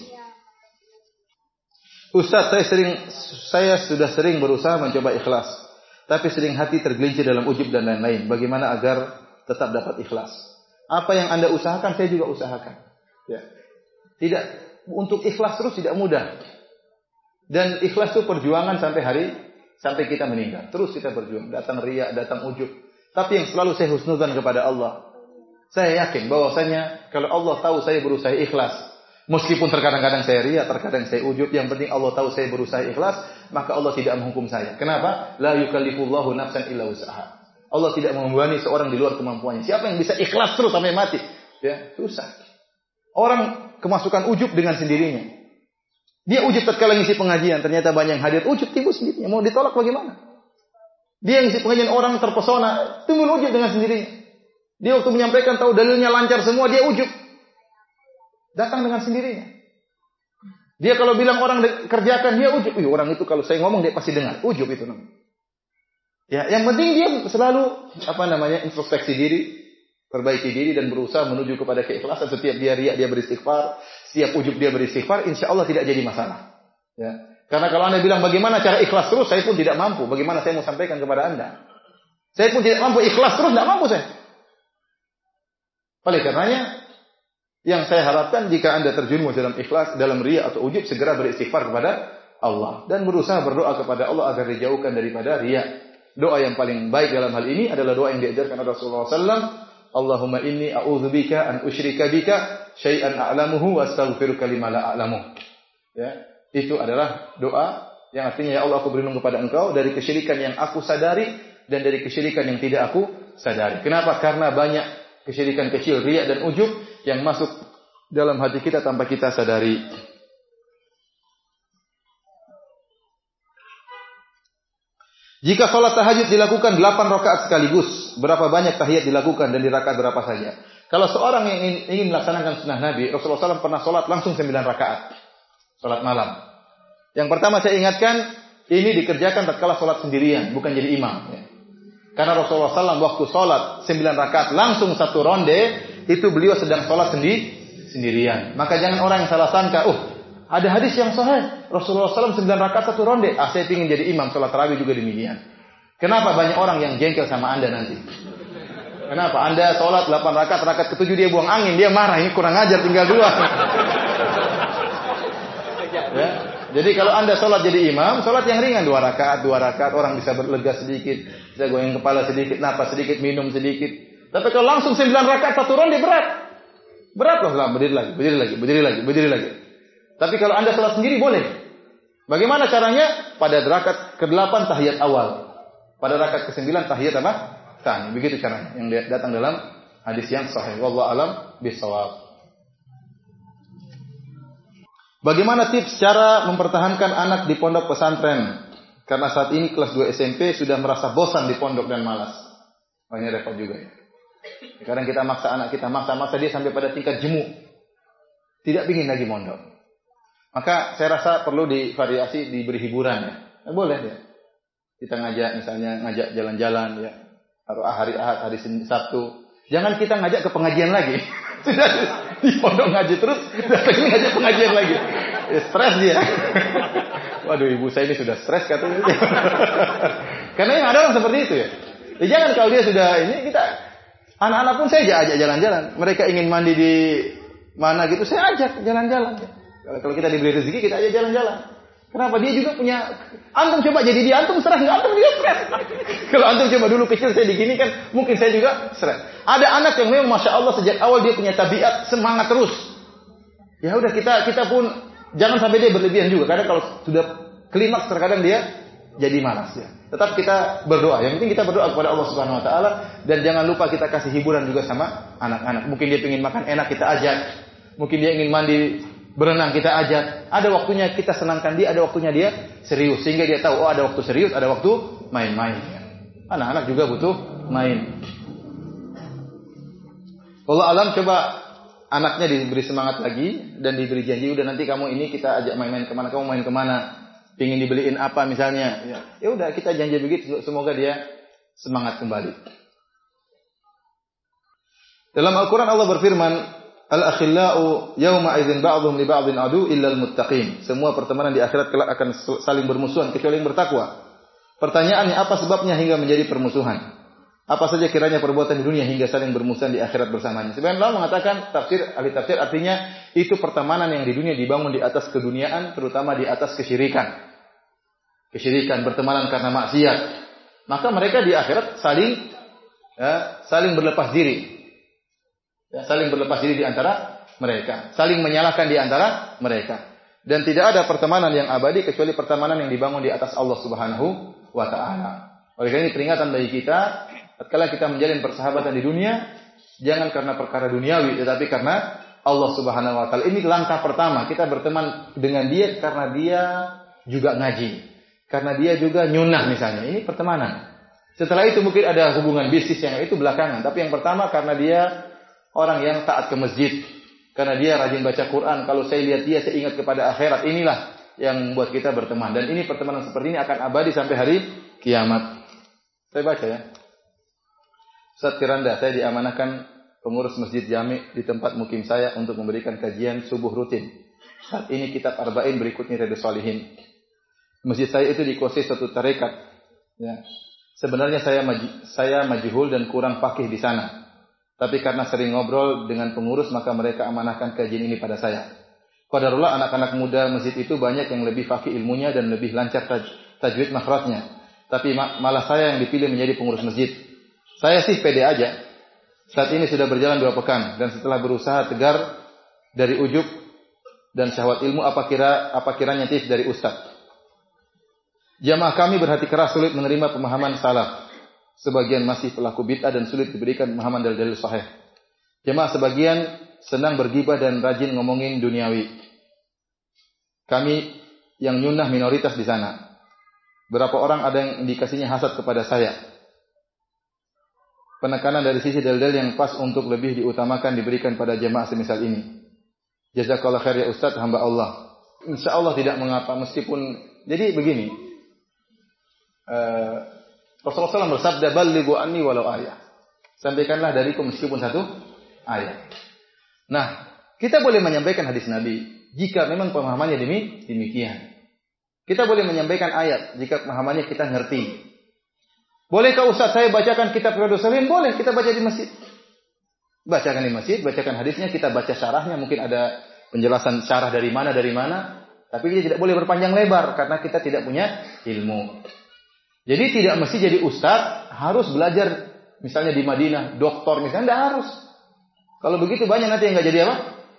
Ustaz, saya sering saya sudah sering berusaha mencoba ikhlas, tapi sering hati tergelincir dalam ujub dan lain-lain. Bagaimana agar tetap dapat ikhlas? Apa yang Anda usahakan, saya juga usahakan. Ya. Tidak untuk ikhlas terus tidak mudah. Dan ikhlas itu perjuangan sampai hari sampai kita meninggal. Terus kita berjuang, datang riak, datang ujub. Tapi yang selalu saya husnudzan kepada Allah. Saya yakin bahwasanya kalau Allah tahu saya berusaha ikhlas, meskipun terkadang-kadang saya riak, terkadang saya ujub, yang penting Allah tahu saya berusaha ikhlas, maka Allah tidak menghukum saya. Kenapa? La yukallifullahu nafsan illa usaha. Allah tidak membebani seorang di luar kemampuannya. Siapa yang bisa ikhlas terus sampai mati? Ya, susah. Orang kemasukan ujub dengan sendirinya. Dia ujub tatkala ngisi pengajian, ternyata banyak yang hadir, ujub timbul sendirinya. Mau ditolak bagaimana? Dia ngisi pengajian orang terpesona, timbul ujub dengan sendirinya. Dia waktu menyampaikan tahu dalilnya lancar semua, dia ujub. Datang dengan sendirinya. Dia kalau bilang orang kerjakan, dia ujub. Wih, orang itu kalau saya ngomong dia pasti dengar. Ujub itu namanya. Ya, yang penting dia selalu apa namanya introspeksi diri, perbaiki diri dan berusaha menuju kepada keikhlasan. Setiap dia riak dia beristighfar, setiap ujub dia beristighfar, insya Allah tidak jadi masalah. Ya. Karena kalau anda bilang bagaimana cara ikhlas terus, saya pun tidak mampu. Bagaimana saya mau sampaikan kepada anda? Saya pun tidak mampu ikhlas terus, tidak mampu saya. Oleh karenanya, yang saya harapkan jika anda terjun dalam ikhlas, dalam ria atau ujub, segera beristighfar kepada Allah dan berusaha berdoa kepada Allah agar dijauhkan daripada ria. Doa yang paling baik dalam hal ini adalah doa yang diajarkan Rasulullah SAW Allahumma inni a'udzubika an usyrika bika syai'an a'lamuhu wa astaghfiruka lima la a'lamu. Ya, itu adalah doa yang artinya ya Allah aku berlindung kepada Engkau dari kesyirikan yang aku sadari dan dari kesyirikan yang tidak aku sadari. Kenapa? Karena banyak kesyirikan kecil riya dan ujub yang masuk dalam hati kita tanpa kita sadari. Jika sholat tahajud dilakukan 8 rakaat sekaligus, berapa banyak tahiyat dilakukan dan di rakaat berapa saja? Kalau seorang yang ingin, ingin melaksanakan sunnah Nabi, Rasulullah SAW pernah sholat langsung 9 rakaat. Sholat malam. Yang pertama saya ingatkan, ini dikerjakan tatkala sholat sendirian, bukan jadi imam. Ya. Karena Rasulullah SAW waktu sholat 9 rakaat langsung satu ronde, itu beliau sedang sholat sendi sendirian. Maka jangan orang yang salah sangka, oh ada hadis yang sahih. Rasulullah SAW 9 rakaat satu ronde. Ah, saya ingin jadi imam sholat tarawih juga demikian. Kenapa banyak orang yang jengkel sama anda nanti? Kenapa? Anda sholat 8 rakaat, rakaat ketujuh dia buang angin, dia marah, ini kurang ajar, tinggal dua. ya. Jadi kalau anda sholat jadi imam, sholat yang ringan dua rakaat, dua rakaat, orang bisa berlega sedikit, bisa goyang kepala sedikit, napas sedikit, minum sedikit. Tapi kalau langsung 9 rakaat satu ronde berat, berat loh, berdiri lagi, berdiri lagi, berdiri lagi, berdiri lagi. Tapi kalau Anda sholat sendiri boleh. Bagaimana caranya? Pada rakaat ke-8 tahiyat awal. Pada rakaat ke-9 tahiyat apa? Tani. Begitu caranya yang datang dalam hadis yang sahih. Wallahu alam bisawab. Bagaimana tips cara mempertahankan anak di pondok pesantren? Karena saat ini kelas 2 SMP sudah merasa bosan di pondok dan malas. Oh ini repot juga ya. Kadang kita maksa anak kita, maksa-maksa dia sampai pada tingkat jemu. Tidak ingin lagi mondok. Maka saya rasa perlu divariasi, diberi hiburan ya. ya boleh ya. Kita ngajak misalnya ngajak jalan-jalan ya. Atau hari Ahad, hari Sabtu. Jangan kita ngajak ke pengajian lagi. Sudah di pondok ngaji terus, datang ngajak pengajian lagi. Ya, stres dia. Waduh, ibu saya ini sudah stres katanya. Karena yang ada orang seperti itu ya. ya jangan kalau dia sudah ini kita anak-anak pun saya ajak jalan-jalan. Mereka ingin mandi di mana gitu, saya ajak jalan-jalan. Kalau kita diberi rezeki, kita aja jalan-jalan. Kenapa? Dia juga punya antum coba jadi dia antum stres nggak antum dia stres. Kalau antum coba dulu kecil saya digini kan mungkin saya juga stres. Ada anak yang memang masya Allah sejak awal dia punya tabiat semangat terus. Ya udah kita kita pun jangan sampai dia berlebihan juga. Karena kalau sudah klimaks terkadang dia jadi malas ya. Tetap kita berdoa. Yang penting kita berdoa kepada Allah Subhanahu Wa Taala dan jangan lupa kita kasih hiburan juga sama anak-anak. Mungkin dia ingin makan enak kita ajak. Mungkin dia ingin mandi berenang kita ajak. Ada waktunya kita senangkan dia, ada waktunya dia serius. Sehingga dia tahu, oh ada waktu serius, ada waktu main-main. Anak-anak juga butuh main. Allah alam coba anaknya diberi semangat lagi dan diberi janji udah nanti kamu ini kita ajak main-main ke mana kamu main ke mana pingin dibeliin apa misalnya ya, ya udah kita janji begitu semoga dia semangat kembali dalam Al-Quran Allah berfirman Al-akhillau yawma idzin ba'dhum li ba'dhin adu illa al-muttaqin. Semua pertemanan di akhirat kelak akan saling bermusuhan kecuali yang bertakwa. Pertanyaannya apa sebabnya hingga menjadi permusuhan? Apa saja kiranya perbuatan di dunia hingga saling bermusuhan di akhirat bersamanya? Sebenarnya Allah mengatakan tafsir ahli tafsir artinya itu pertemanan yang di dunia dibangun di atas keduniaan terutama di atas kesyirikan. Kesyirikan bertemanan karena maksiat. Maka mereka di akhirat saling ya, saling berlepas diri Ya, saling berlepas diri di antara mereka, saling menyalahkan di antara mereka. Dan tidak ada pertemanan yang abadi kecuali pertemanan yang dibangun di atas Allah Subhanahu wa taala. Oleh karena ini peringatan bagi kita, tatkala kita menjalin persahabatan di dunia, jangan karena perkara duniawi, tetapi karena Allah Subhanahu wa taala. Ini langkah pertama, kita berteman dengan dia karena dia juga ngaji. Karena dia juga nyunah misalnya. Ini pertemanan. Setelah itu mungkin ada hubungan bisnis yang itu belakangan, tapi yang pertama karena dia orang yang taat ke masjid karena dia rajin baca Quran. Kalau saya lihat dia, saya ingat kepada akhirat. Inilah yang membuat kita berteman. Dan ini pertemanan seperti ini akan abadi sampai hari kiamat. Saya baca ya. Saat Kiranda, saya diamanahkan pengurus masjid jami di tempat mukim saya untuk memberikan kajian subuh rutin. Saat ini kitab Arba'in berikutnya dari Salihin. Masjid saya itu dikuasai satu tarekat. Ya. Sebenarnya saya maj saya majhul dan kurang fakih di sana. Tapi karena sering ngobrol dengan pengurus, maka mereka amanahkan kajian ini pada saya. Qadarullah anak-anak muda masjid itu banyak yang lebih fakih ilmunya dan lebih lancar taj tajwid makhrajnya. Tapi malah saya yang dipilih menjadi pengurus masjid. Saya sih pede aja. Saat ini sudah berjalan dua pekan dan setelah berusaha tegar dari ujub dan syahwat ilmu apa kira apa kiranya tips dari ustaz. Jamaah kami berhati keras sulit menerima pemahaman salaf sebagian masih pelaku bid'ah dan sulit diberikan pemahaman dari dalil sahih. Jemaah sebagian senang bergibah dan rajin ngomongin duniawi. Kami yang nyunah minoritas di sana. Berapa orang ada yang indikasinya hasad kepada saya. Penekanan dari sisi dalil yang pas untuk lebih diutamakan diberikan pada jemaah semisal ini. Jazakallah khair ya Ustaz hamba Allah. Insya Allah tidak mengapa meskipun jadi begini. Uh, Rasulullah SAW bersabda, "Ballighu anni walau ayat." Sampaikanlah dariku meskipun satu ayat. Nah, kita boleh menyampaikan hadis Nabi jika memang pemahamannya demi demikian. Kita boleh menyampaikan ayat jika pemahamannya kita ngerti. Bolehkah Ustaz saya bacakan kitab Riyadhus Shalihin? Boleh, kita baca di masjid. Bacakan di masjid, bacakan hadisnya, kita baca syarahnya, mungkin ada penjelasan syarah dari mana dari mana, tapi kita tidak boleh berpanjang lebar karena kita tidak punya ilmu. Jadi tidak mesti jadi ustadz, harus belajar misalnya di Madinah, doktor misalnya, tidak harus. Kalau begitu banyak nanti yang nggak jadi apa?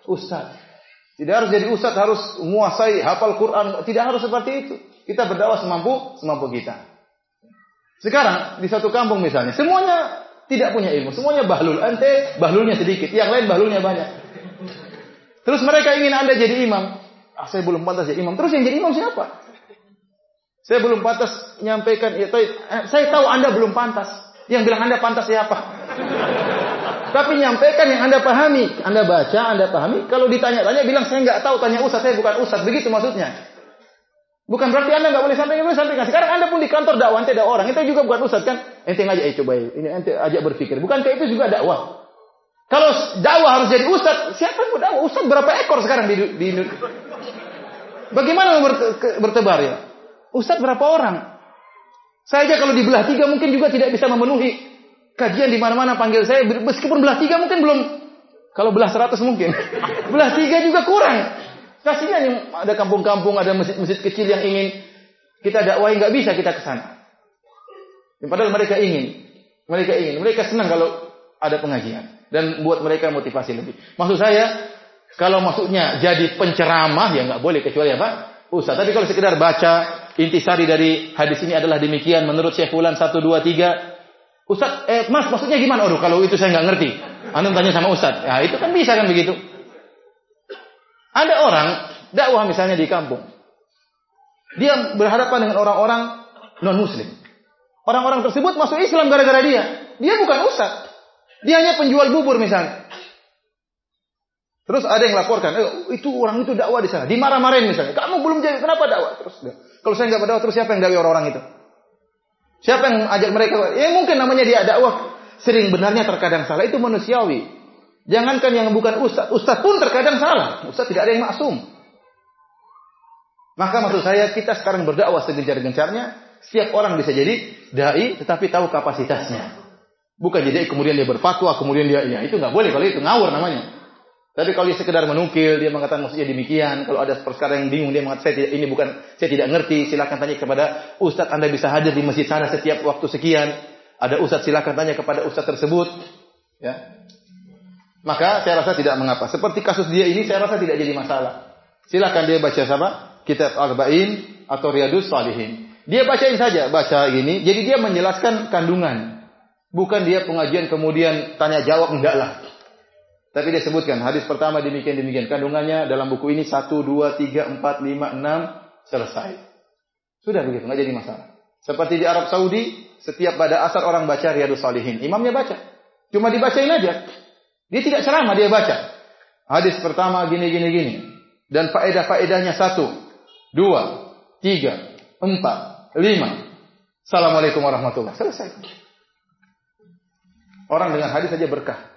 Ustadz. Tidak harus jadi ustadz, harus menguasai, hafal Quran. Tidak harus seperti itu. Kita berdakwah semampu, semampu kita. Sekarang di satu kampung misalnya, semuanya tidak punya ilmu, semuanya bahlul. Ente bahlulnya sedikit, yang lain bahlulnya banyak. Terus mereka ingin anda jadi imam. Ah, saya belum pantas jadi imam. Terus yang jadi imam siapa? Saya belum pantas menyampaikan itu. Eh, saya tahu Anda belum pantas. Yang bilang Anda pantas siapa? Tapi nyampaikan yang Anda pahami. Anda baca, Anda pahami. Kalau ditanya-tanya bilang saya nggak tahu, tanya Ustaz, saya bukan Ustaz. Begitu maksudnya. Bukan berarti Anda nggak boleh sampaikan, boleh sampaikan. Sekarang Anda pun di kantor dakwah, ada orang, itu juga bukan Ustaz kan? Ente ngajak, eh coba ini ente ajak berpikir. Bukan itu juga dakwah. Kalau dakwah harus jadi Ustaz, siapa yang mau dakwah? Ustaz berapa ekor sekarang di, di Bagaimana bertebar ya? Ustadz berapa orang? Saya aja kalau dibelah tiga mungkin juga tidak bisa memenuhi kajian di mana-mana panggil saya. Meskipun belah tiga mungkin belum. Kalau belah seratus mungkin. belah tiga juga kurang. Kasihan yang ada kampung-kampung, ada masjid-masjid kecil yang ingin kita dakwahi nggak bisa kita ke sana. Padahal mereka ingin, mereka ingin, mereka senang kalau ada pengajian dan buat mereka motivasi lebih. Maksud saya, kalau maksudnya jadi penceramah ya nggak boleh kecuali apa? Ustaz. Tapi kalau sekedar baca intisari dari hadis ini adalah demikian menurut Syekh Fulan 1 2 3. Ustaz, eh, Mas maksudnya gimana? Aduh, kalau itu saya nggak ngerti. Anda tanya sama Ustaz. Ya, itu kan bisa kan begitu. Ada orang dakwah misalnya di kampung. Dia berhadapan dengan orang-orang non muslim. Orang-orang tersebut masuk Islam gara-gara dia. Dia bukan ustaz. Dia hanya penjual bubur misalnya. Terus ada yang laporkan, eh, itu orang itu dakwah di sana. Dimarah-marahin misalnya. Kamu belum jadi, kenapa dakwah? Terus kalau saya nggak berdakwah, terus siapa yang dakwah orang-orang itu? Siapa yang ajak mereka? Ya mungkin namanya dia dakwah. Sering benarnya terkadang salah. Itu manusiawi. Jangankan yang bukan ustaz. Ustaz pun terkadang salah. Ustaz tidak ada yang maksum. Maka maksud saya kita sekarang berdakwah segencar-gencarnya. Setiap orang bisa jadi dai, tetapi tahu kapasitasnya. Bukan jadi kemudian dia berfatwa, kemudian dia ya itu nggak boleh kalau itu ngawur namanya. Tapi kalau dia sekedar menukil, dia mengatakan maksudnya demikian. Kalau ada perkara yang bingung, dia mengatakan saya tidak, ini bukan saya tidak ngerti. Silakan tanya kepada Ustadz. Anda bisa hadir di masjid sana setiap waktu sekian. Ada Ustadz silakan tanya kepada Ustadz tersebut. Ya. Maka saya rasa tidak mengapa. Seperti kasus dia ini, saya rasa tidak jadi masalah. Silakan dia baca sama kitab Arba'in atau Riyadus Salihin. Dia bacain saja, baca ini. Jadi dia menjelaskan kandungan. Bukan dia pengajian kemudian tanya jawab enggak lah. Tapi dia sebutkan hadis pertama demikian demikian kandungannya dalam buku ini 1 2 3 4 5 6 selesai. Sudah begitu, nggak jadi masalah. Seperti di Arab Saudi, setiap pada asar orang baca Riyadus Salihin. Imamnya baca. Cuma dibacain aja. Dia tidak ceramah, dia baca. Hadis pertama gini gini gini. Dan faedah-faedahnya satu, dua, tiga, empat, lima. Assalamualaikum warahmatullahi Selesai. Orang dengan hadis saja berkah.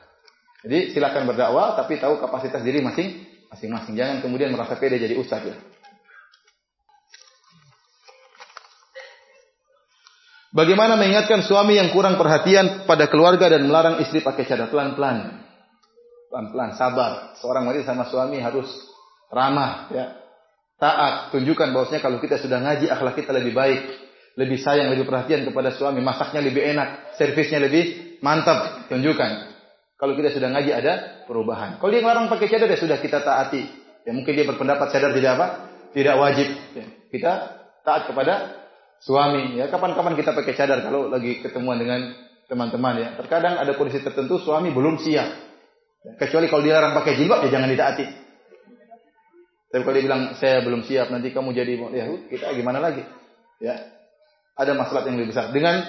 Jadi silakan berdakwah tapi tahu kapasitas diri masing masing-masing. Jangan kemudian merasa pede jadi ustaz ya. Bagaimana mengingatkan suami yang kurang perhatian pada keluarga dan melarang istri pakai cadar pelan-pelan. Pelan-pelan, sabar. Seorang wanita sama suami harus ramah ya. Taat, tunjukkan bahwasanya kalau kita sudah ngaji akhlak kita lebih baik, lebih sayang, lebih perhatian kepada suami, masaknya lebih enak, servisnya lebih mantap, tunjukkan. Kalau kita sudah ngaji ada perubahan. Kalau dia ngelarang pakai cadar ya sudah kita taati. Ya mungkin dia berpendapat cadar tidak apa? Tidak wajib. Ya, kita taat kepada suami. Ya kapan-kapan kita pakai cadar kalau lagi ketemuan dengan teman-teman ya. Terkadang ada kondisi tertentu suami belum siap. Ya, kecuali kalau dilarang pakai jilbab ya jangan ditaati. Tapi kalau dia bilang saya belum siap nanti kamu jadi ya kita gimana lagi? Ya. Ada masalah yang lebih besar. Dengan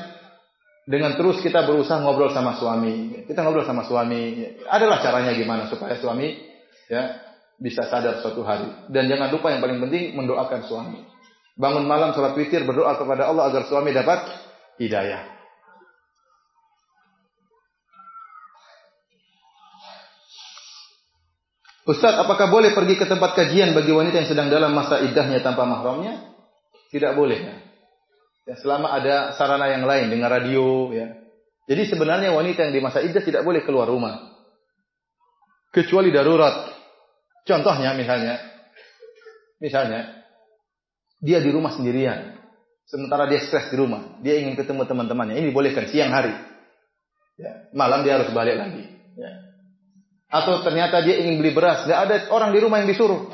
dengan terus kita berusaha ngobrol sama suami. Kita ngobrol sama suami. Adalah caranya gimana supaya suami ya bisa sadar suatu hari. Dan jangan lupa yang paling penting mendoakan suami. Bangun malam sholat witir berdoa kepada Allah agar suami dapat hidayah. Ustaz, apakah boleh pergi ke tempat kajian bagi wanita yang sedang dalam masa iddahnya tanpa mahramnya? Tidak boleh. Ya. Ya, selama ada sarana yang lain dengan radio ya. Jadi sebenarnya wanita yang di masa iddah tidak boleh keluar rumah. Kecuali darurat. Contohnya misalnya misalnya dia di rumah sendirian. Sementara dia stres di rumah, dia ingin ketemu teman-temannya. Ini bolehkan siang hari. Ya, malam dia harus balik lagi. Ya. Atau ternyata dia ingin beli beras, nggak ada orang di rumah yang disuruh.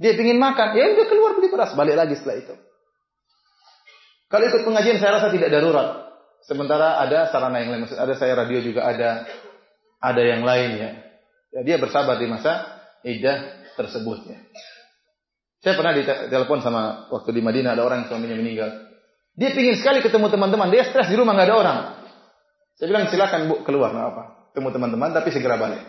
Dia ingin makan, ya udah keluar beli beras, balik lagi setelah itu. Kalau ikut pengajian saya rasa tidak darurat. Sementara ada sarana yang lain, ada saya radio juga ada, ada yang lain ya. ya dia bersabar di masa idah tersebut ya. Saya pernah ditelepon sama waktu di Madinah ada orang suaminya meninggal. Dia pingin sekali ketemu teman-teman, dia stres di rumah nggak ada orang. Saya bilang silakan bu keluar nggak apa, ketemu teman-teman tapi segera balik.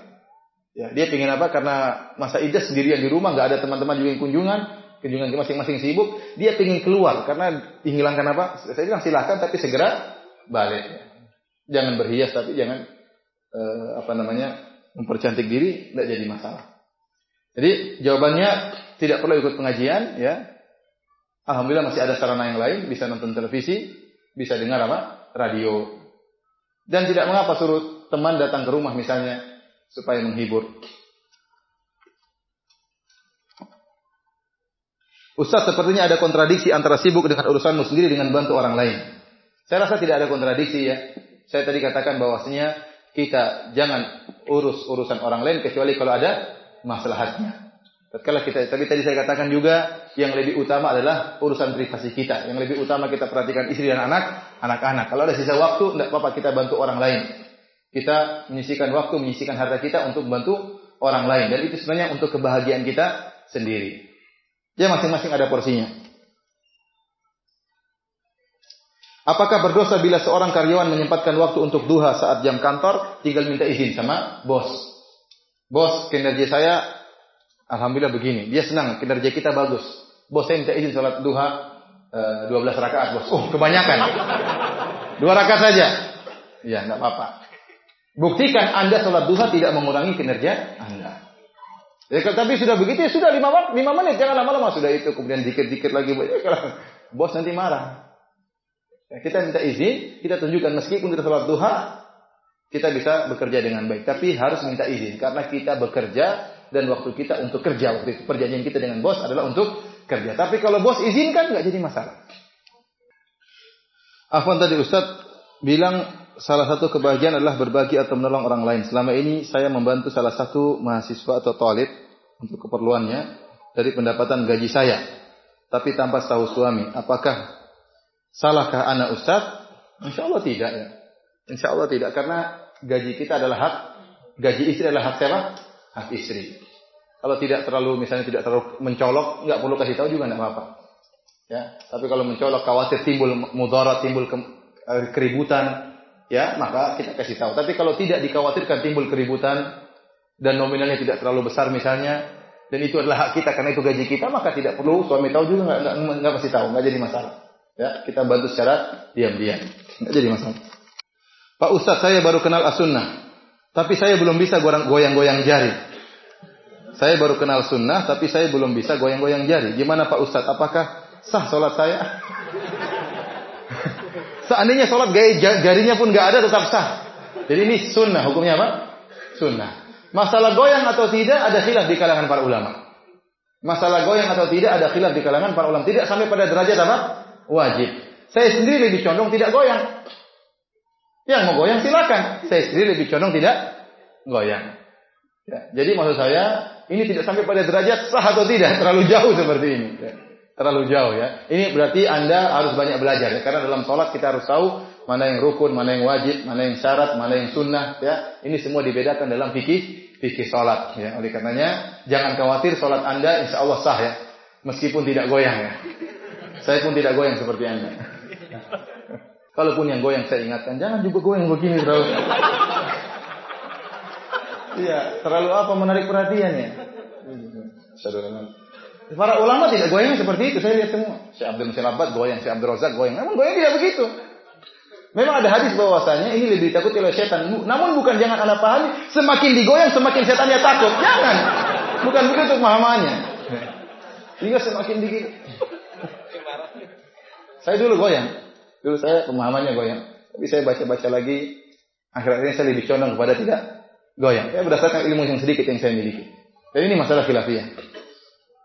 Ya, dia pingin apa? Karena masa idah sendirian di rumah nggak ada teman-teman juga yang kunjungan, kunjungan masing-masing sibuk, dia ingin keluar karena dihilangkan apa? Saya bilang silahkan tapi segera balik. Jangan berhias tapi jangan eh, apa namanya mempercantik diri, tidak jadi masalah. Jadi jawabannya tidak perlu ikut pengajian, ya. Alhamdulillah masih ada sarana yang lain, bisa nonton televisi, bisa dengar apa? Radio. Dan tidak mengapa suruh teman datang ke rumah misalnya supaya menghibur. Ustaz sepertinya ada kontradiksi antara sibuk dengan urusanmu sendiri dengan bantu orang lain. Saya rasa tidak ada kontradiksi ya. Saya tadi katakan bahwasanya kita jangan urus urusan orang lain kecuali kalau ada maslahatnya. Tatkala kita tapi tadi saya katakan juga yang lebih utama adalah urusan privasi kita. Yang lebih utama kita perhatikan istri dan anak, anak-anak. Kalau ada sisa waktu, tidak apa-apa kita bantu orang lain. Kita menyisikan waktu, menyisikan harta kita untuk membantu orang lain. Dan itu sebenarnya untuk kebahagiaan kita sendiri. Ya masing-masing ada porsinya. Apakah berdosa bila seorang karyawan menyempatkan waktu untuk duha saat jam kantor, tinggal minta izin sama bos? Bos, kinerja saya alhamdulillah begini. Dia senang, kinerja kita bagus. Bos saya minta izin sholat duha e, 12 rakaat, bos. Oh, kebanyakan. Dua rakaat saja. Ya, enggak apa-apa. Buktikan Anda sholat duha tidak mengurangi kinerja Anda. Ya, tapi sudah begitu ya sudah lima, lima menit, jangan lama-lama sudah itu kemudian dikit-dikit lagi. Ya, bos nanti marah. Ya, kita minta izin, kita tunjukkan meskipun kita sholat duha, kita bisa bekerja dengan baik. Tapi harus minta izin karena kita bekerja dan waktu kita untuk kerja waktu itu. Perjanjian kita dengan bos adalah untuk kerja. Tapi kalau bos izinkan nggak jadi masalah. Afwan tadi Ustadz bilang salah satu kebahagiaan adalah berbagi atau menolong orang lain. Selama ini saya membantu salah satu mahasiswa atau talib untuk keperluannya dari pendapatan gaji saya. Tapi tanpa tahu suami. Apakah salahkah anak ustaz? Insya Allah tidak ya. Insya Allah tidak. Karena gaji kita adalah hak. Gaji istri adalah hak siapa? Hak istri. Kalau tidak terlalu misalnya tidak terlalu mencolok, nggak perlu kasih tahu juga nggak apa-apa. Ya, tapi kalau mencolok khawatir timbul mudarat, timbul ke, eh, keributan, ya maka kita kasih tahu. Tapi kalau tidak dikhawatirkan timbul keributan dan nominalnya tidak terlalu besar misalnya, dan itu adalah hak kita karena itu gaji kita, maka tidak perlu suami tahu juga nggak nggak kasih tahu, nggak jadi masalah. Ya, kita bantu secara diam-diam, nggak jadi masalah. Pak Ustadz saya baru kenal as-sunnah, tapi saya belum bisa goyang-goyang jari. Saya baru kenal sunnah, tapi saya belum bisa goyang-goyang jari. Gimana Pak Ustadz? Apakah sah sholat saya? Seandainya sholat gaya jarinya pun nggak ada tetap sah. Jadi ini sunnah. Hukumnya apa? Sunnah. Masalah goyang atau tidak ada khilaf di kalangan para ulama. Masalah goyang atau tidak ada khilaf di kalangan para ulama. Tidak sampai pada derajat apa? Wajib. Saya sendiri lebih condong tidak goyang. Yang mau goyang silakan. Saya sendiri lebih condong tidak goyang. Ya, jadi maksud saya ini tidak sampai pada derajat sah atau tidak terlalu jauh seperti ini. Ya terlalu jauh ya. Ini berarti Anda harus banyak belajar ya. Karena dalam sholat kita harus tahu mana yang rukun, mana yang wajib, mana yang syarat, mana yang sunnah ya. Ini semua dibedakan dalam fikih fikih sholat ya. Oleh karenanya jangan khawatir sholat Anda insya Allah sah ya. Meskipun tidak goyang ya. Saya pun tidak goyang seperti Anda. Kalaupun yang goyang saya ingatkan, jangan juga goyang begini terlalu. Iya, terlalu apa menarik perhatian ya. Saudara Para ulama tidak goyang seperti itu. Saya lihat semua. Syekh Abdul Musin Abbad goyang, Syekh Abdul Razak goyang. Namun goyang tidak begitu. Memang ada hadis bahwasanya ini lebih takut oleh setan. Namun bukan jangan anda pahami, semakin digoyang semakin setannya takut. Jangan. Bukan begitu pemahamannya. Sehingga semakin dikit. Saya dulu goyang. Dulu saya pemahamannya goyang. Tapi saya baca-baca lagi. Akhirnya saya lebih condong kepada tidak goyang. Ya berdasarkan ilmu yang sedikit yang saya miliki. Dan ini masalah khilafiyah.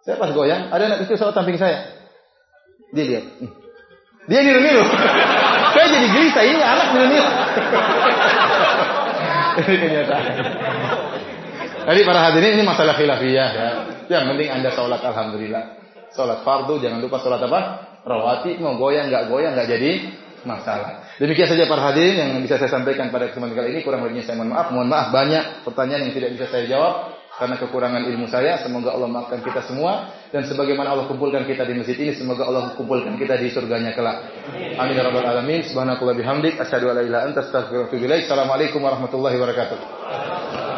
Saya pas goyang, ada anak kecil sholat samping saya. Dia lihat. Dia niru-niru. saya jadi gelisah, ini anak niru-niru. ini kenyataan. Jadi para hadirin ini masalah khilafiyah ya. Yang penting Anda sholat alhamdulillah. Sholat fardu jangan lupa sholat apa? Rawati mau goyang nggak goyang nggak jadi masalah. Demikian saja para hadirin yang bisa saya sampaikan pada kesempatan kali ini. Kurang lebihnya saya mohon maaf. Mohon maaf banyak pertanyaan yang tidak bisa saya jawab karena kekurangan ilmu saya. Semoga Allah maafkan kita semua dan sebagaimana Allah kumpulkan kita di masjid ini, semoga Allah kumpulkan kita di surganya kelak. Amin ya rabbal alamin. Subhanakallah bihamdik anta wa. Assalamualaikum warahmatullahi wabarakatuh.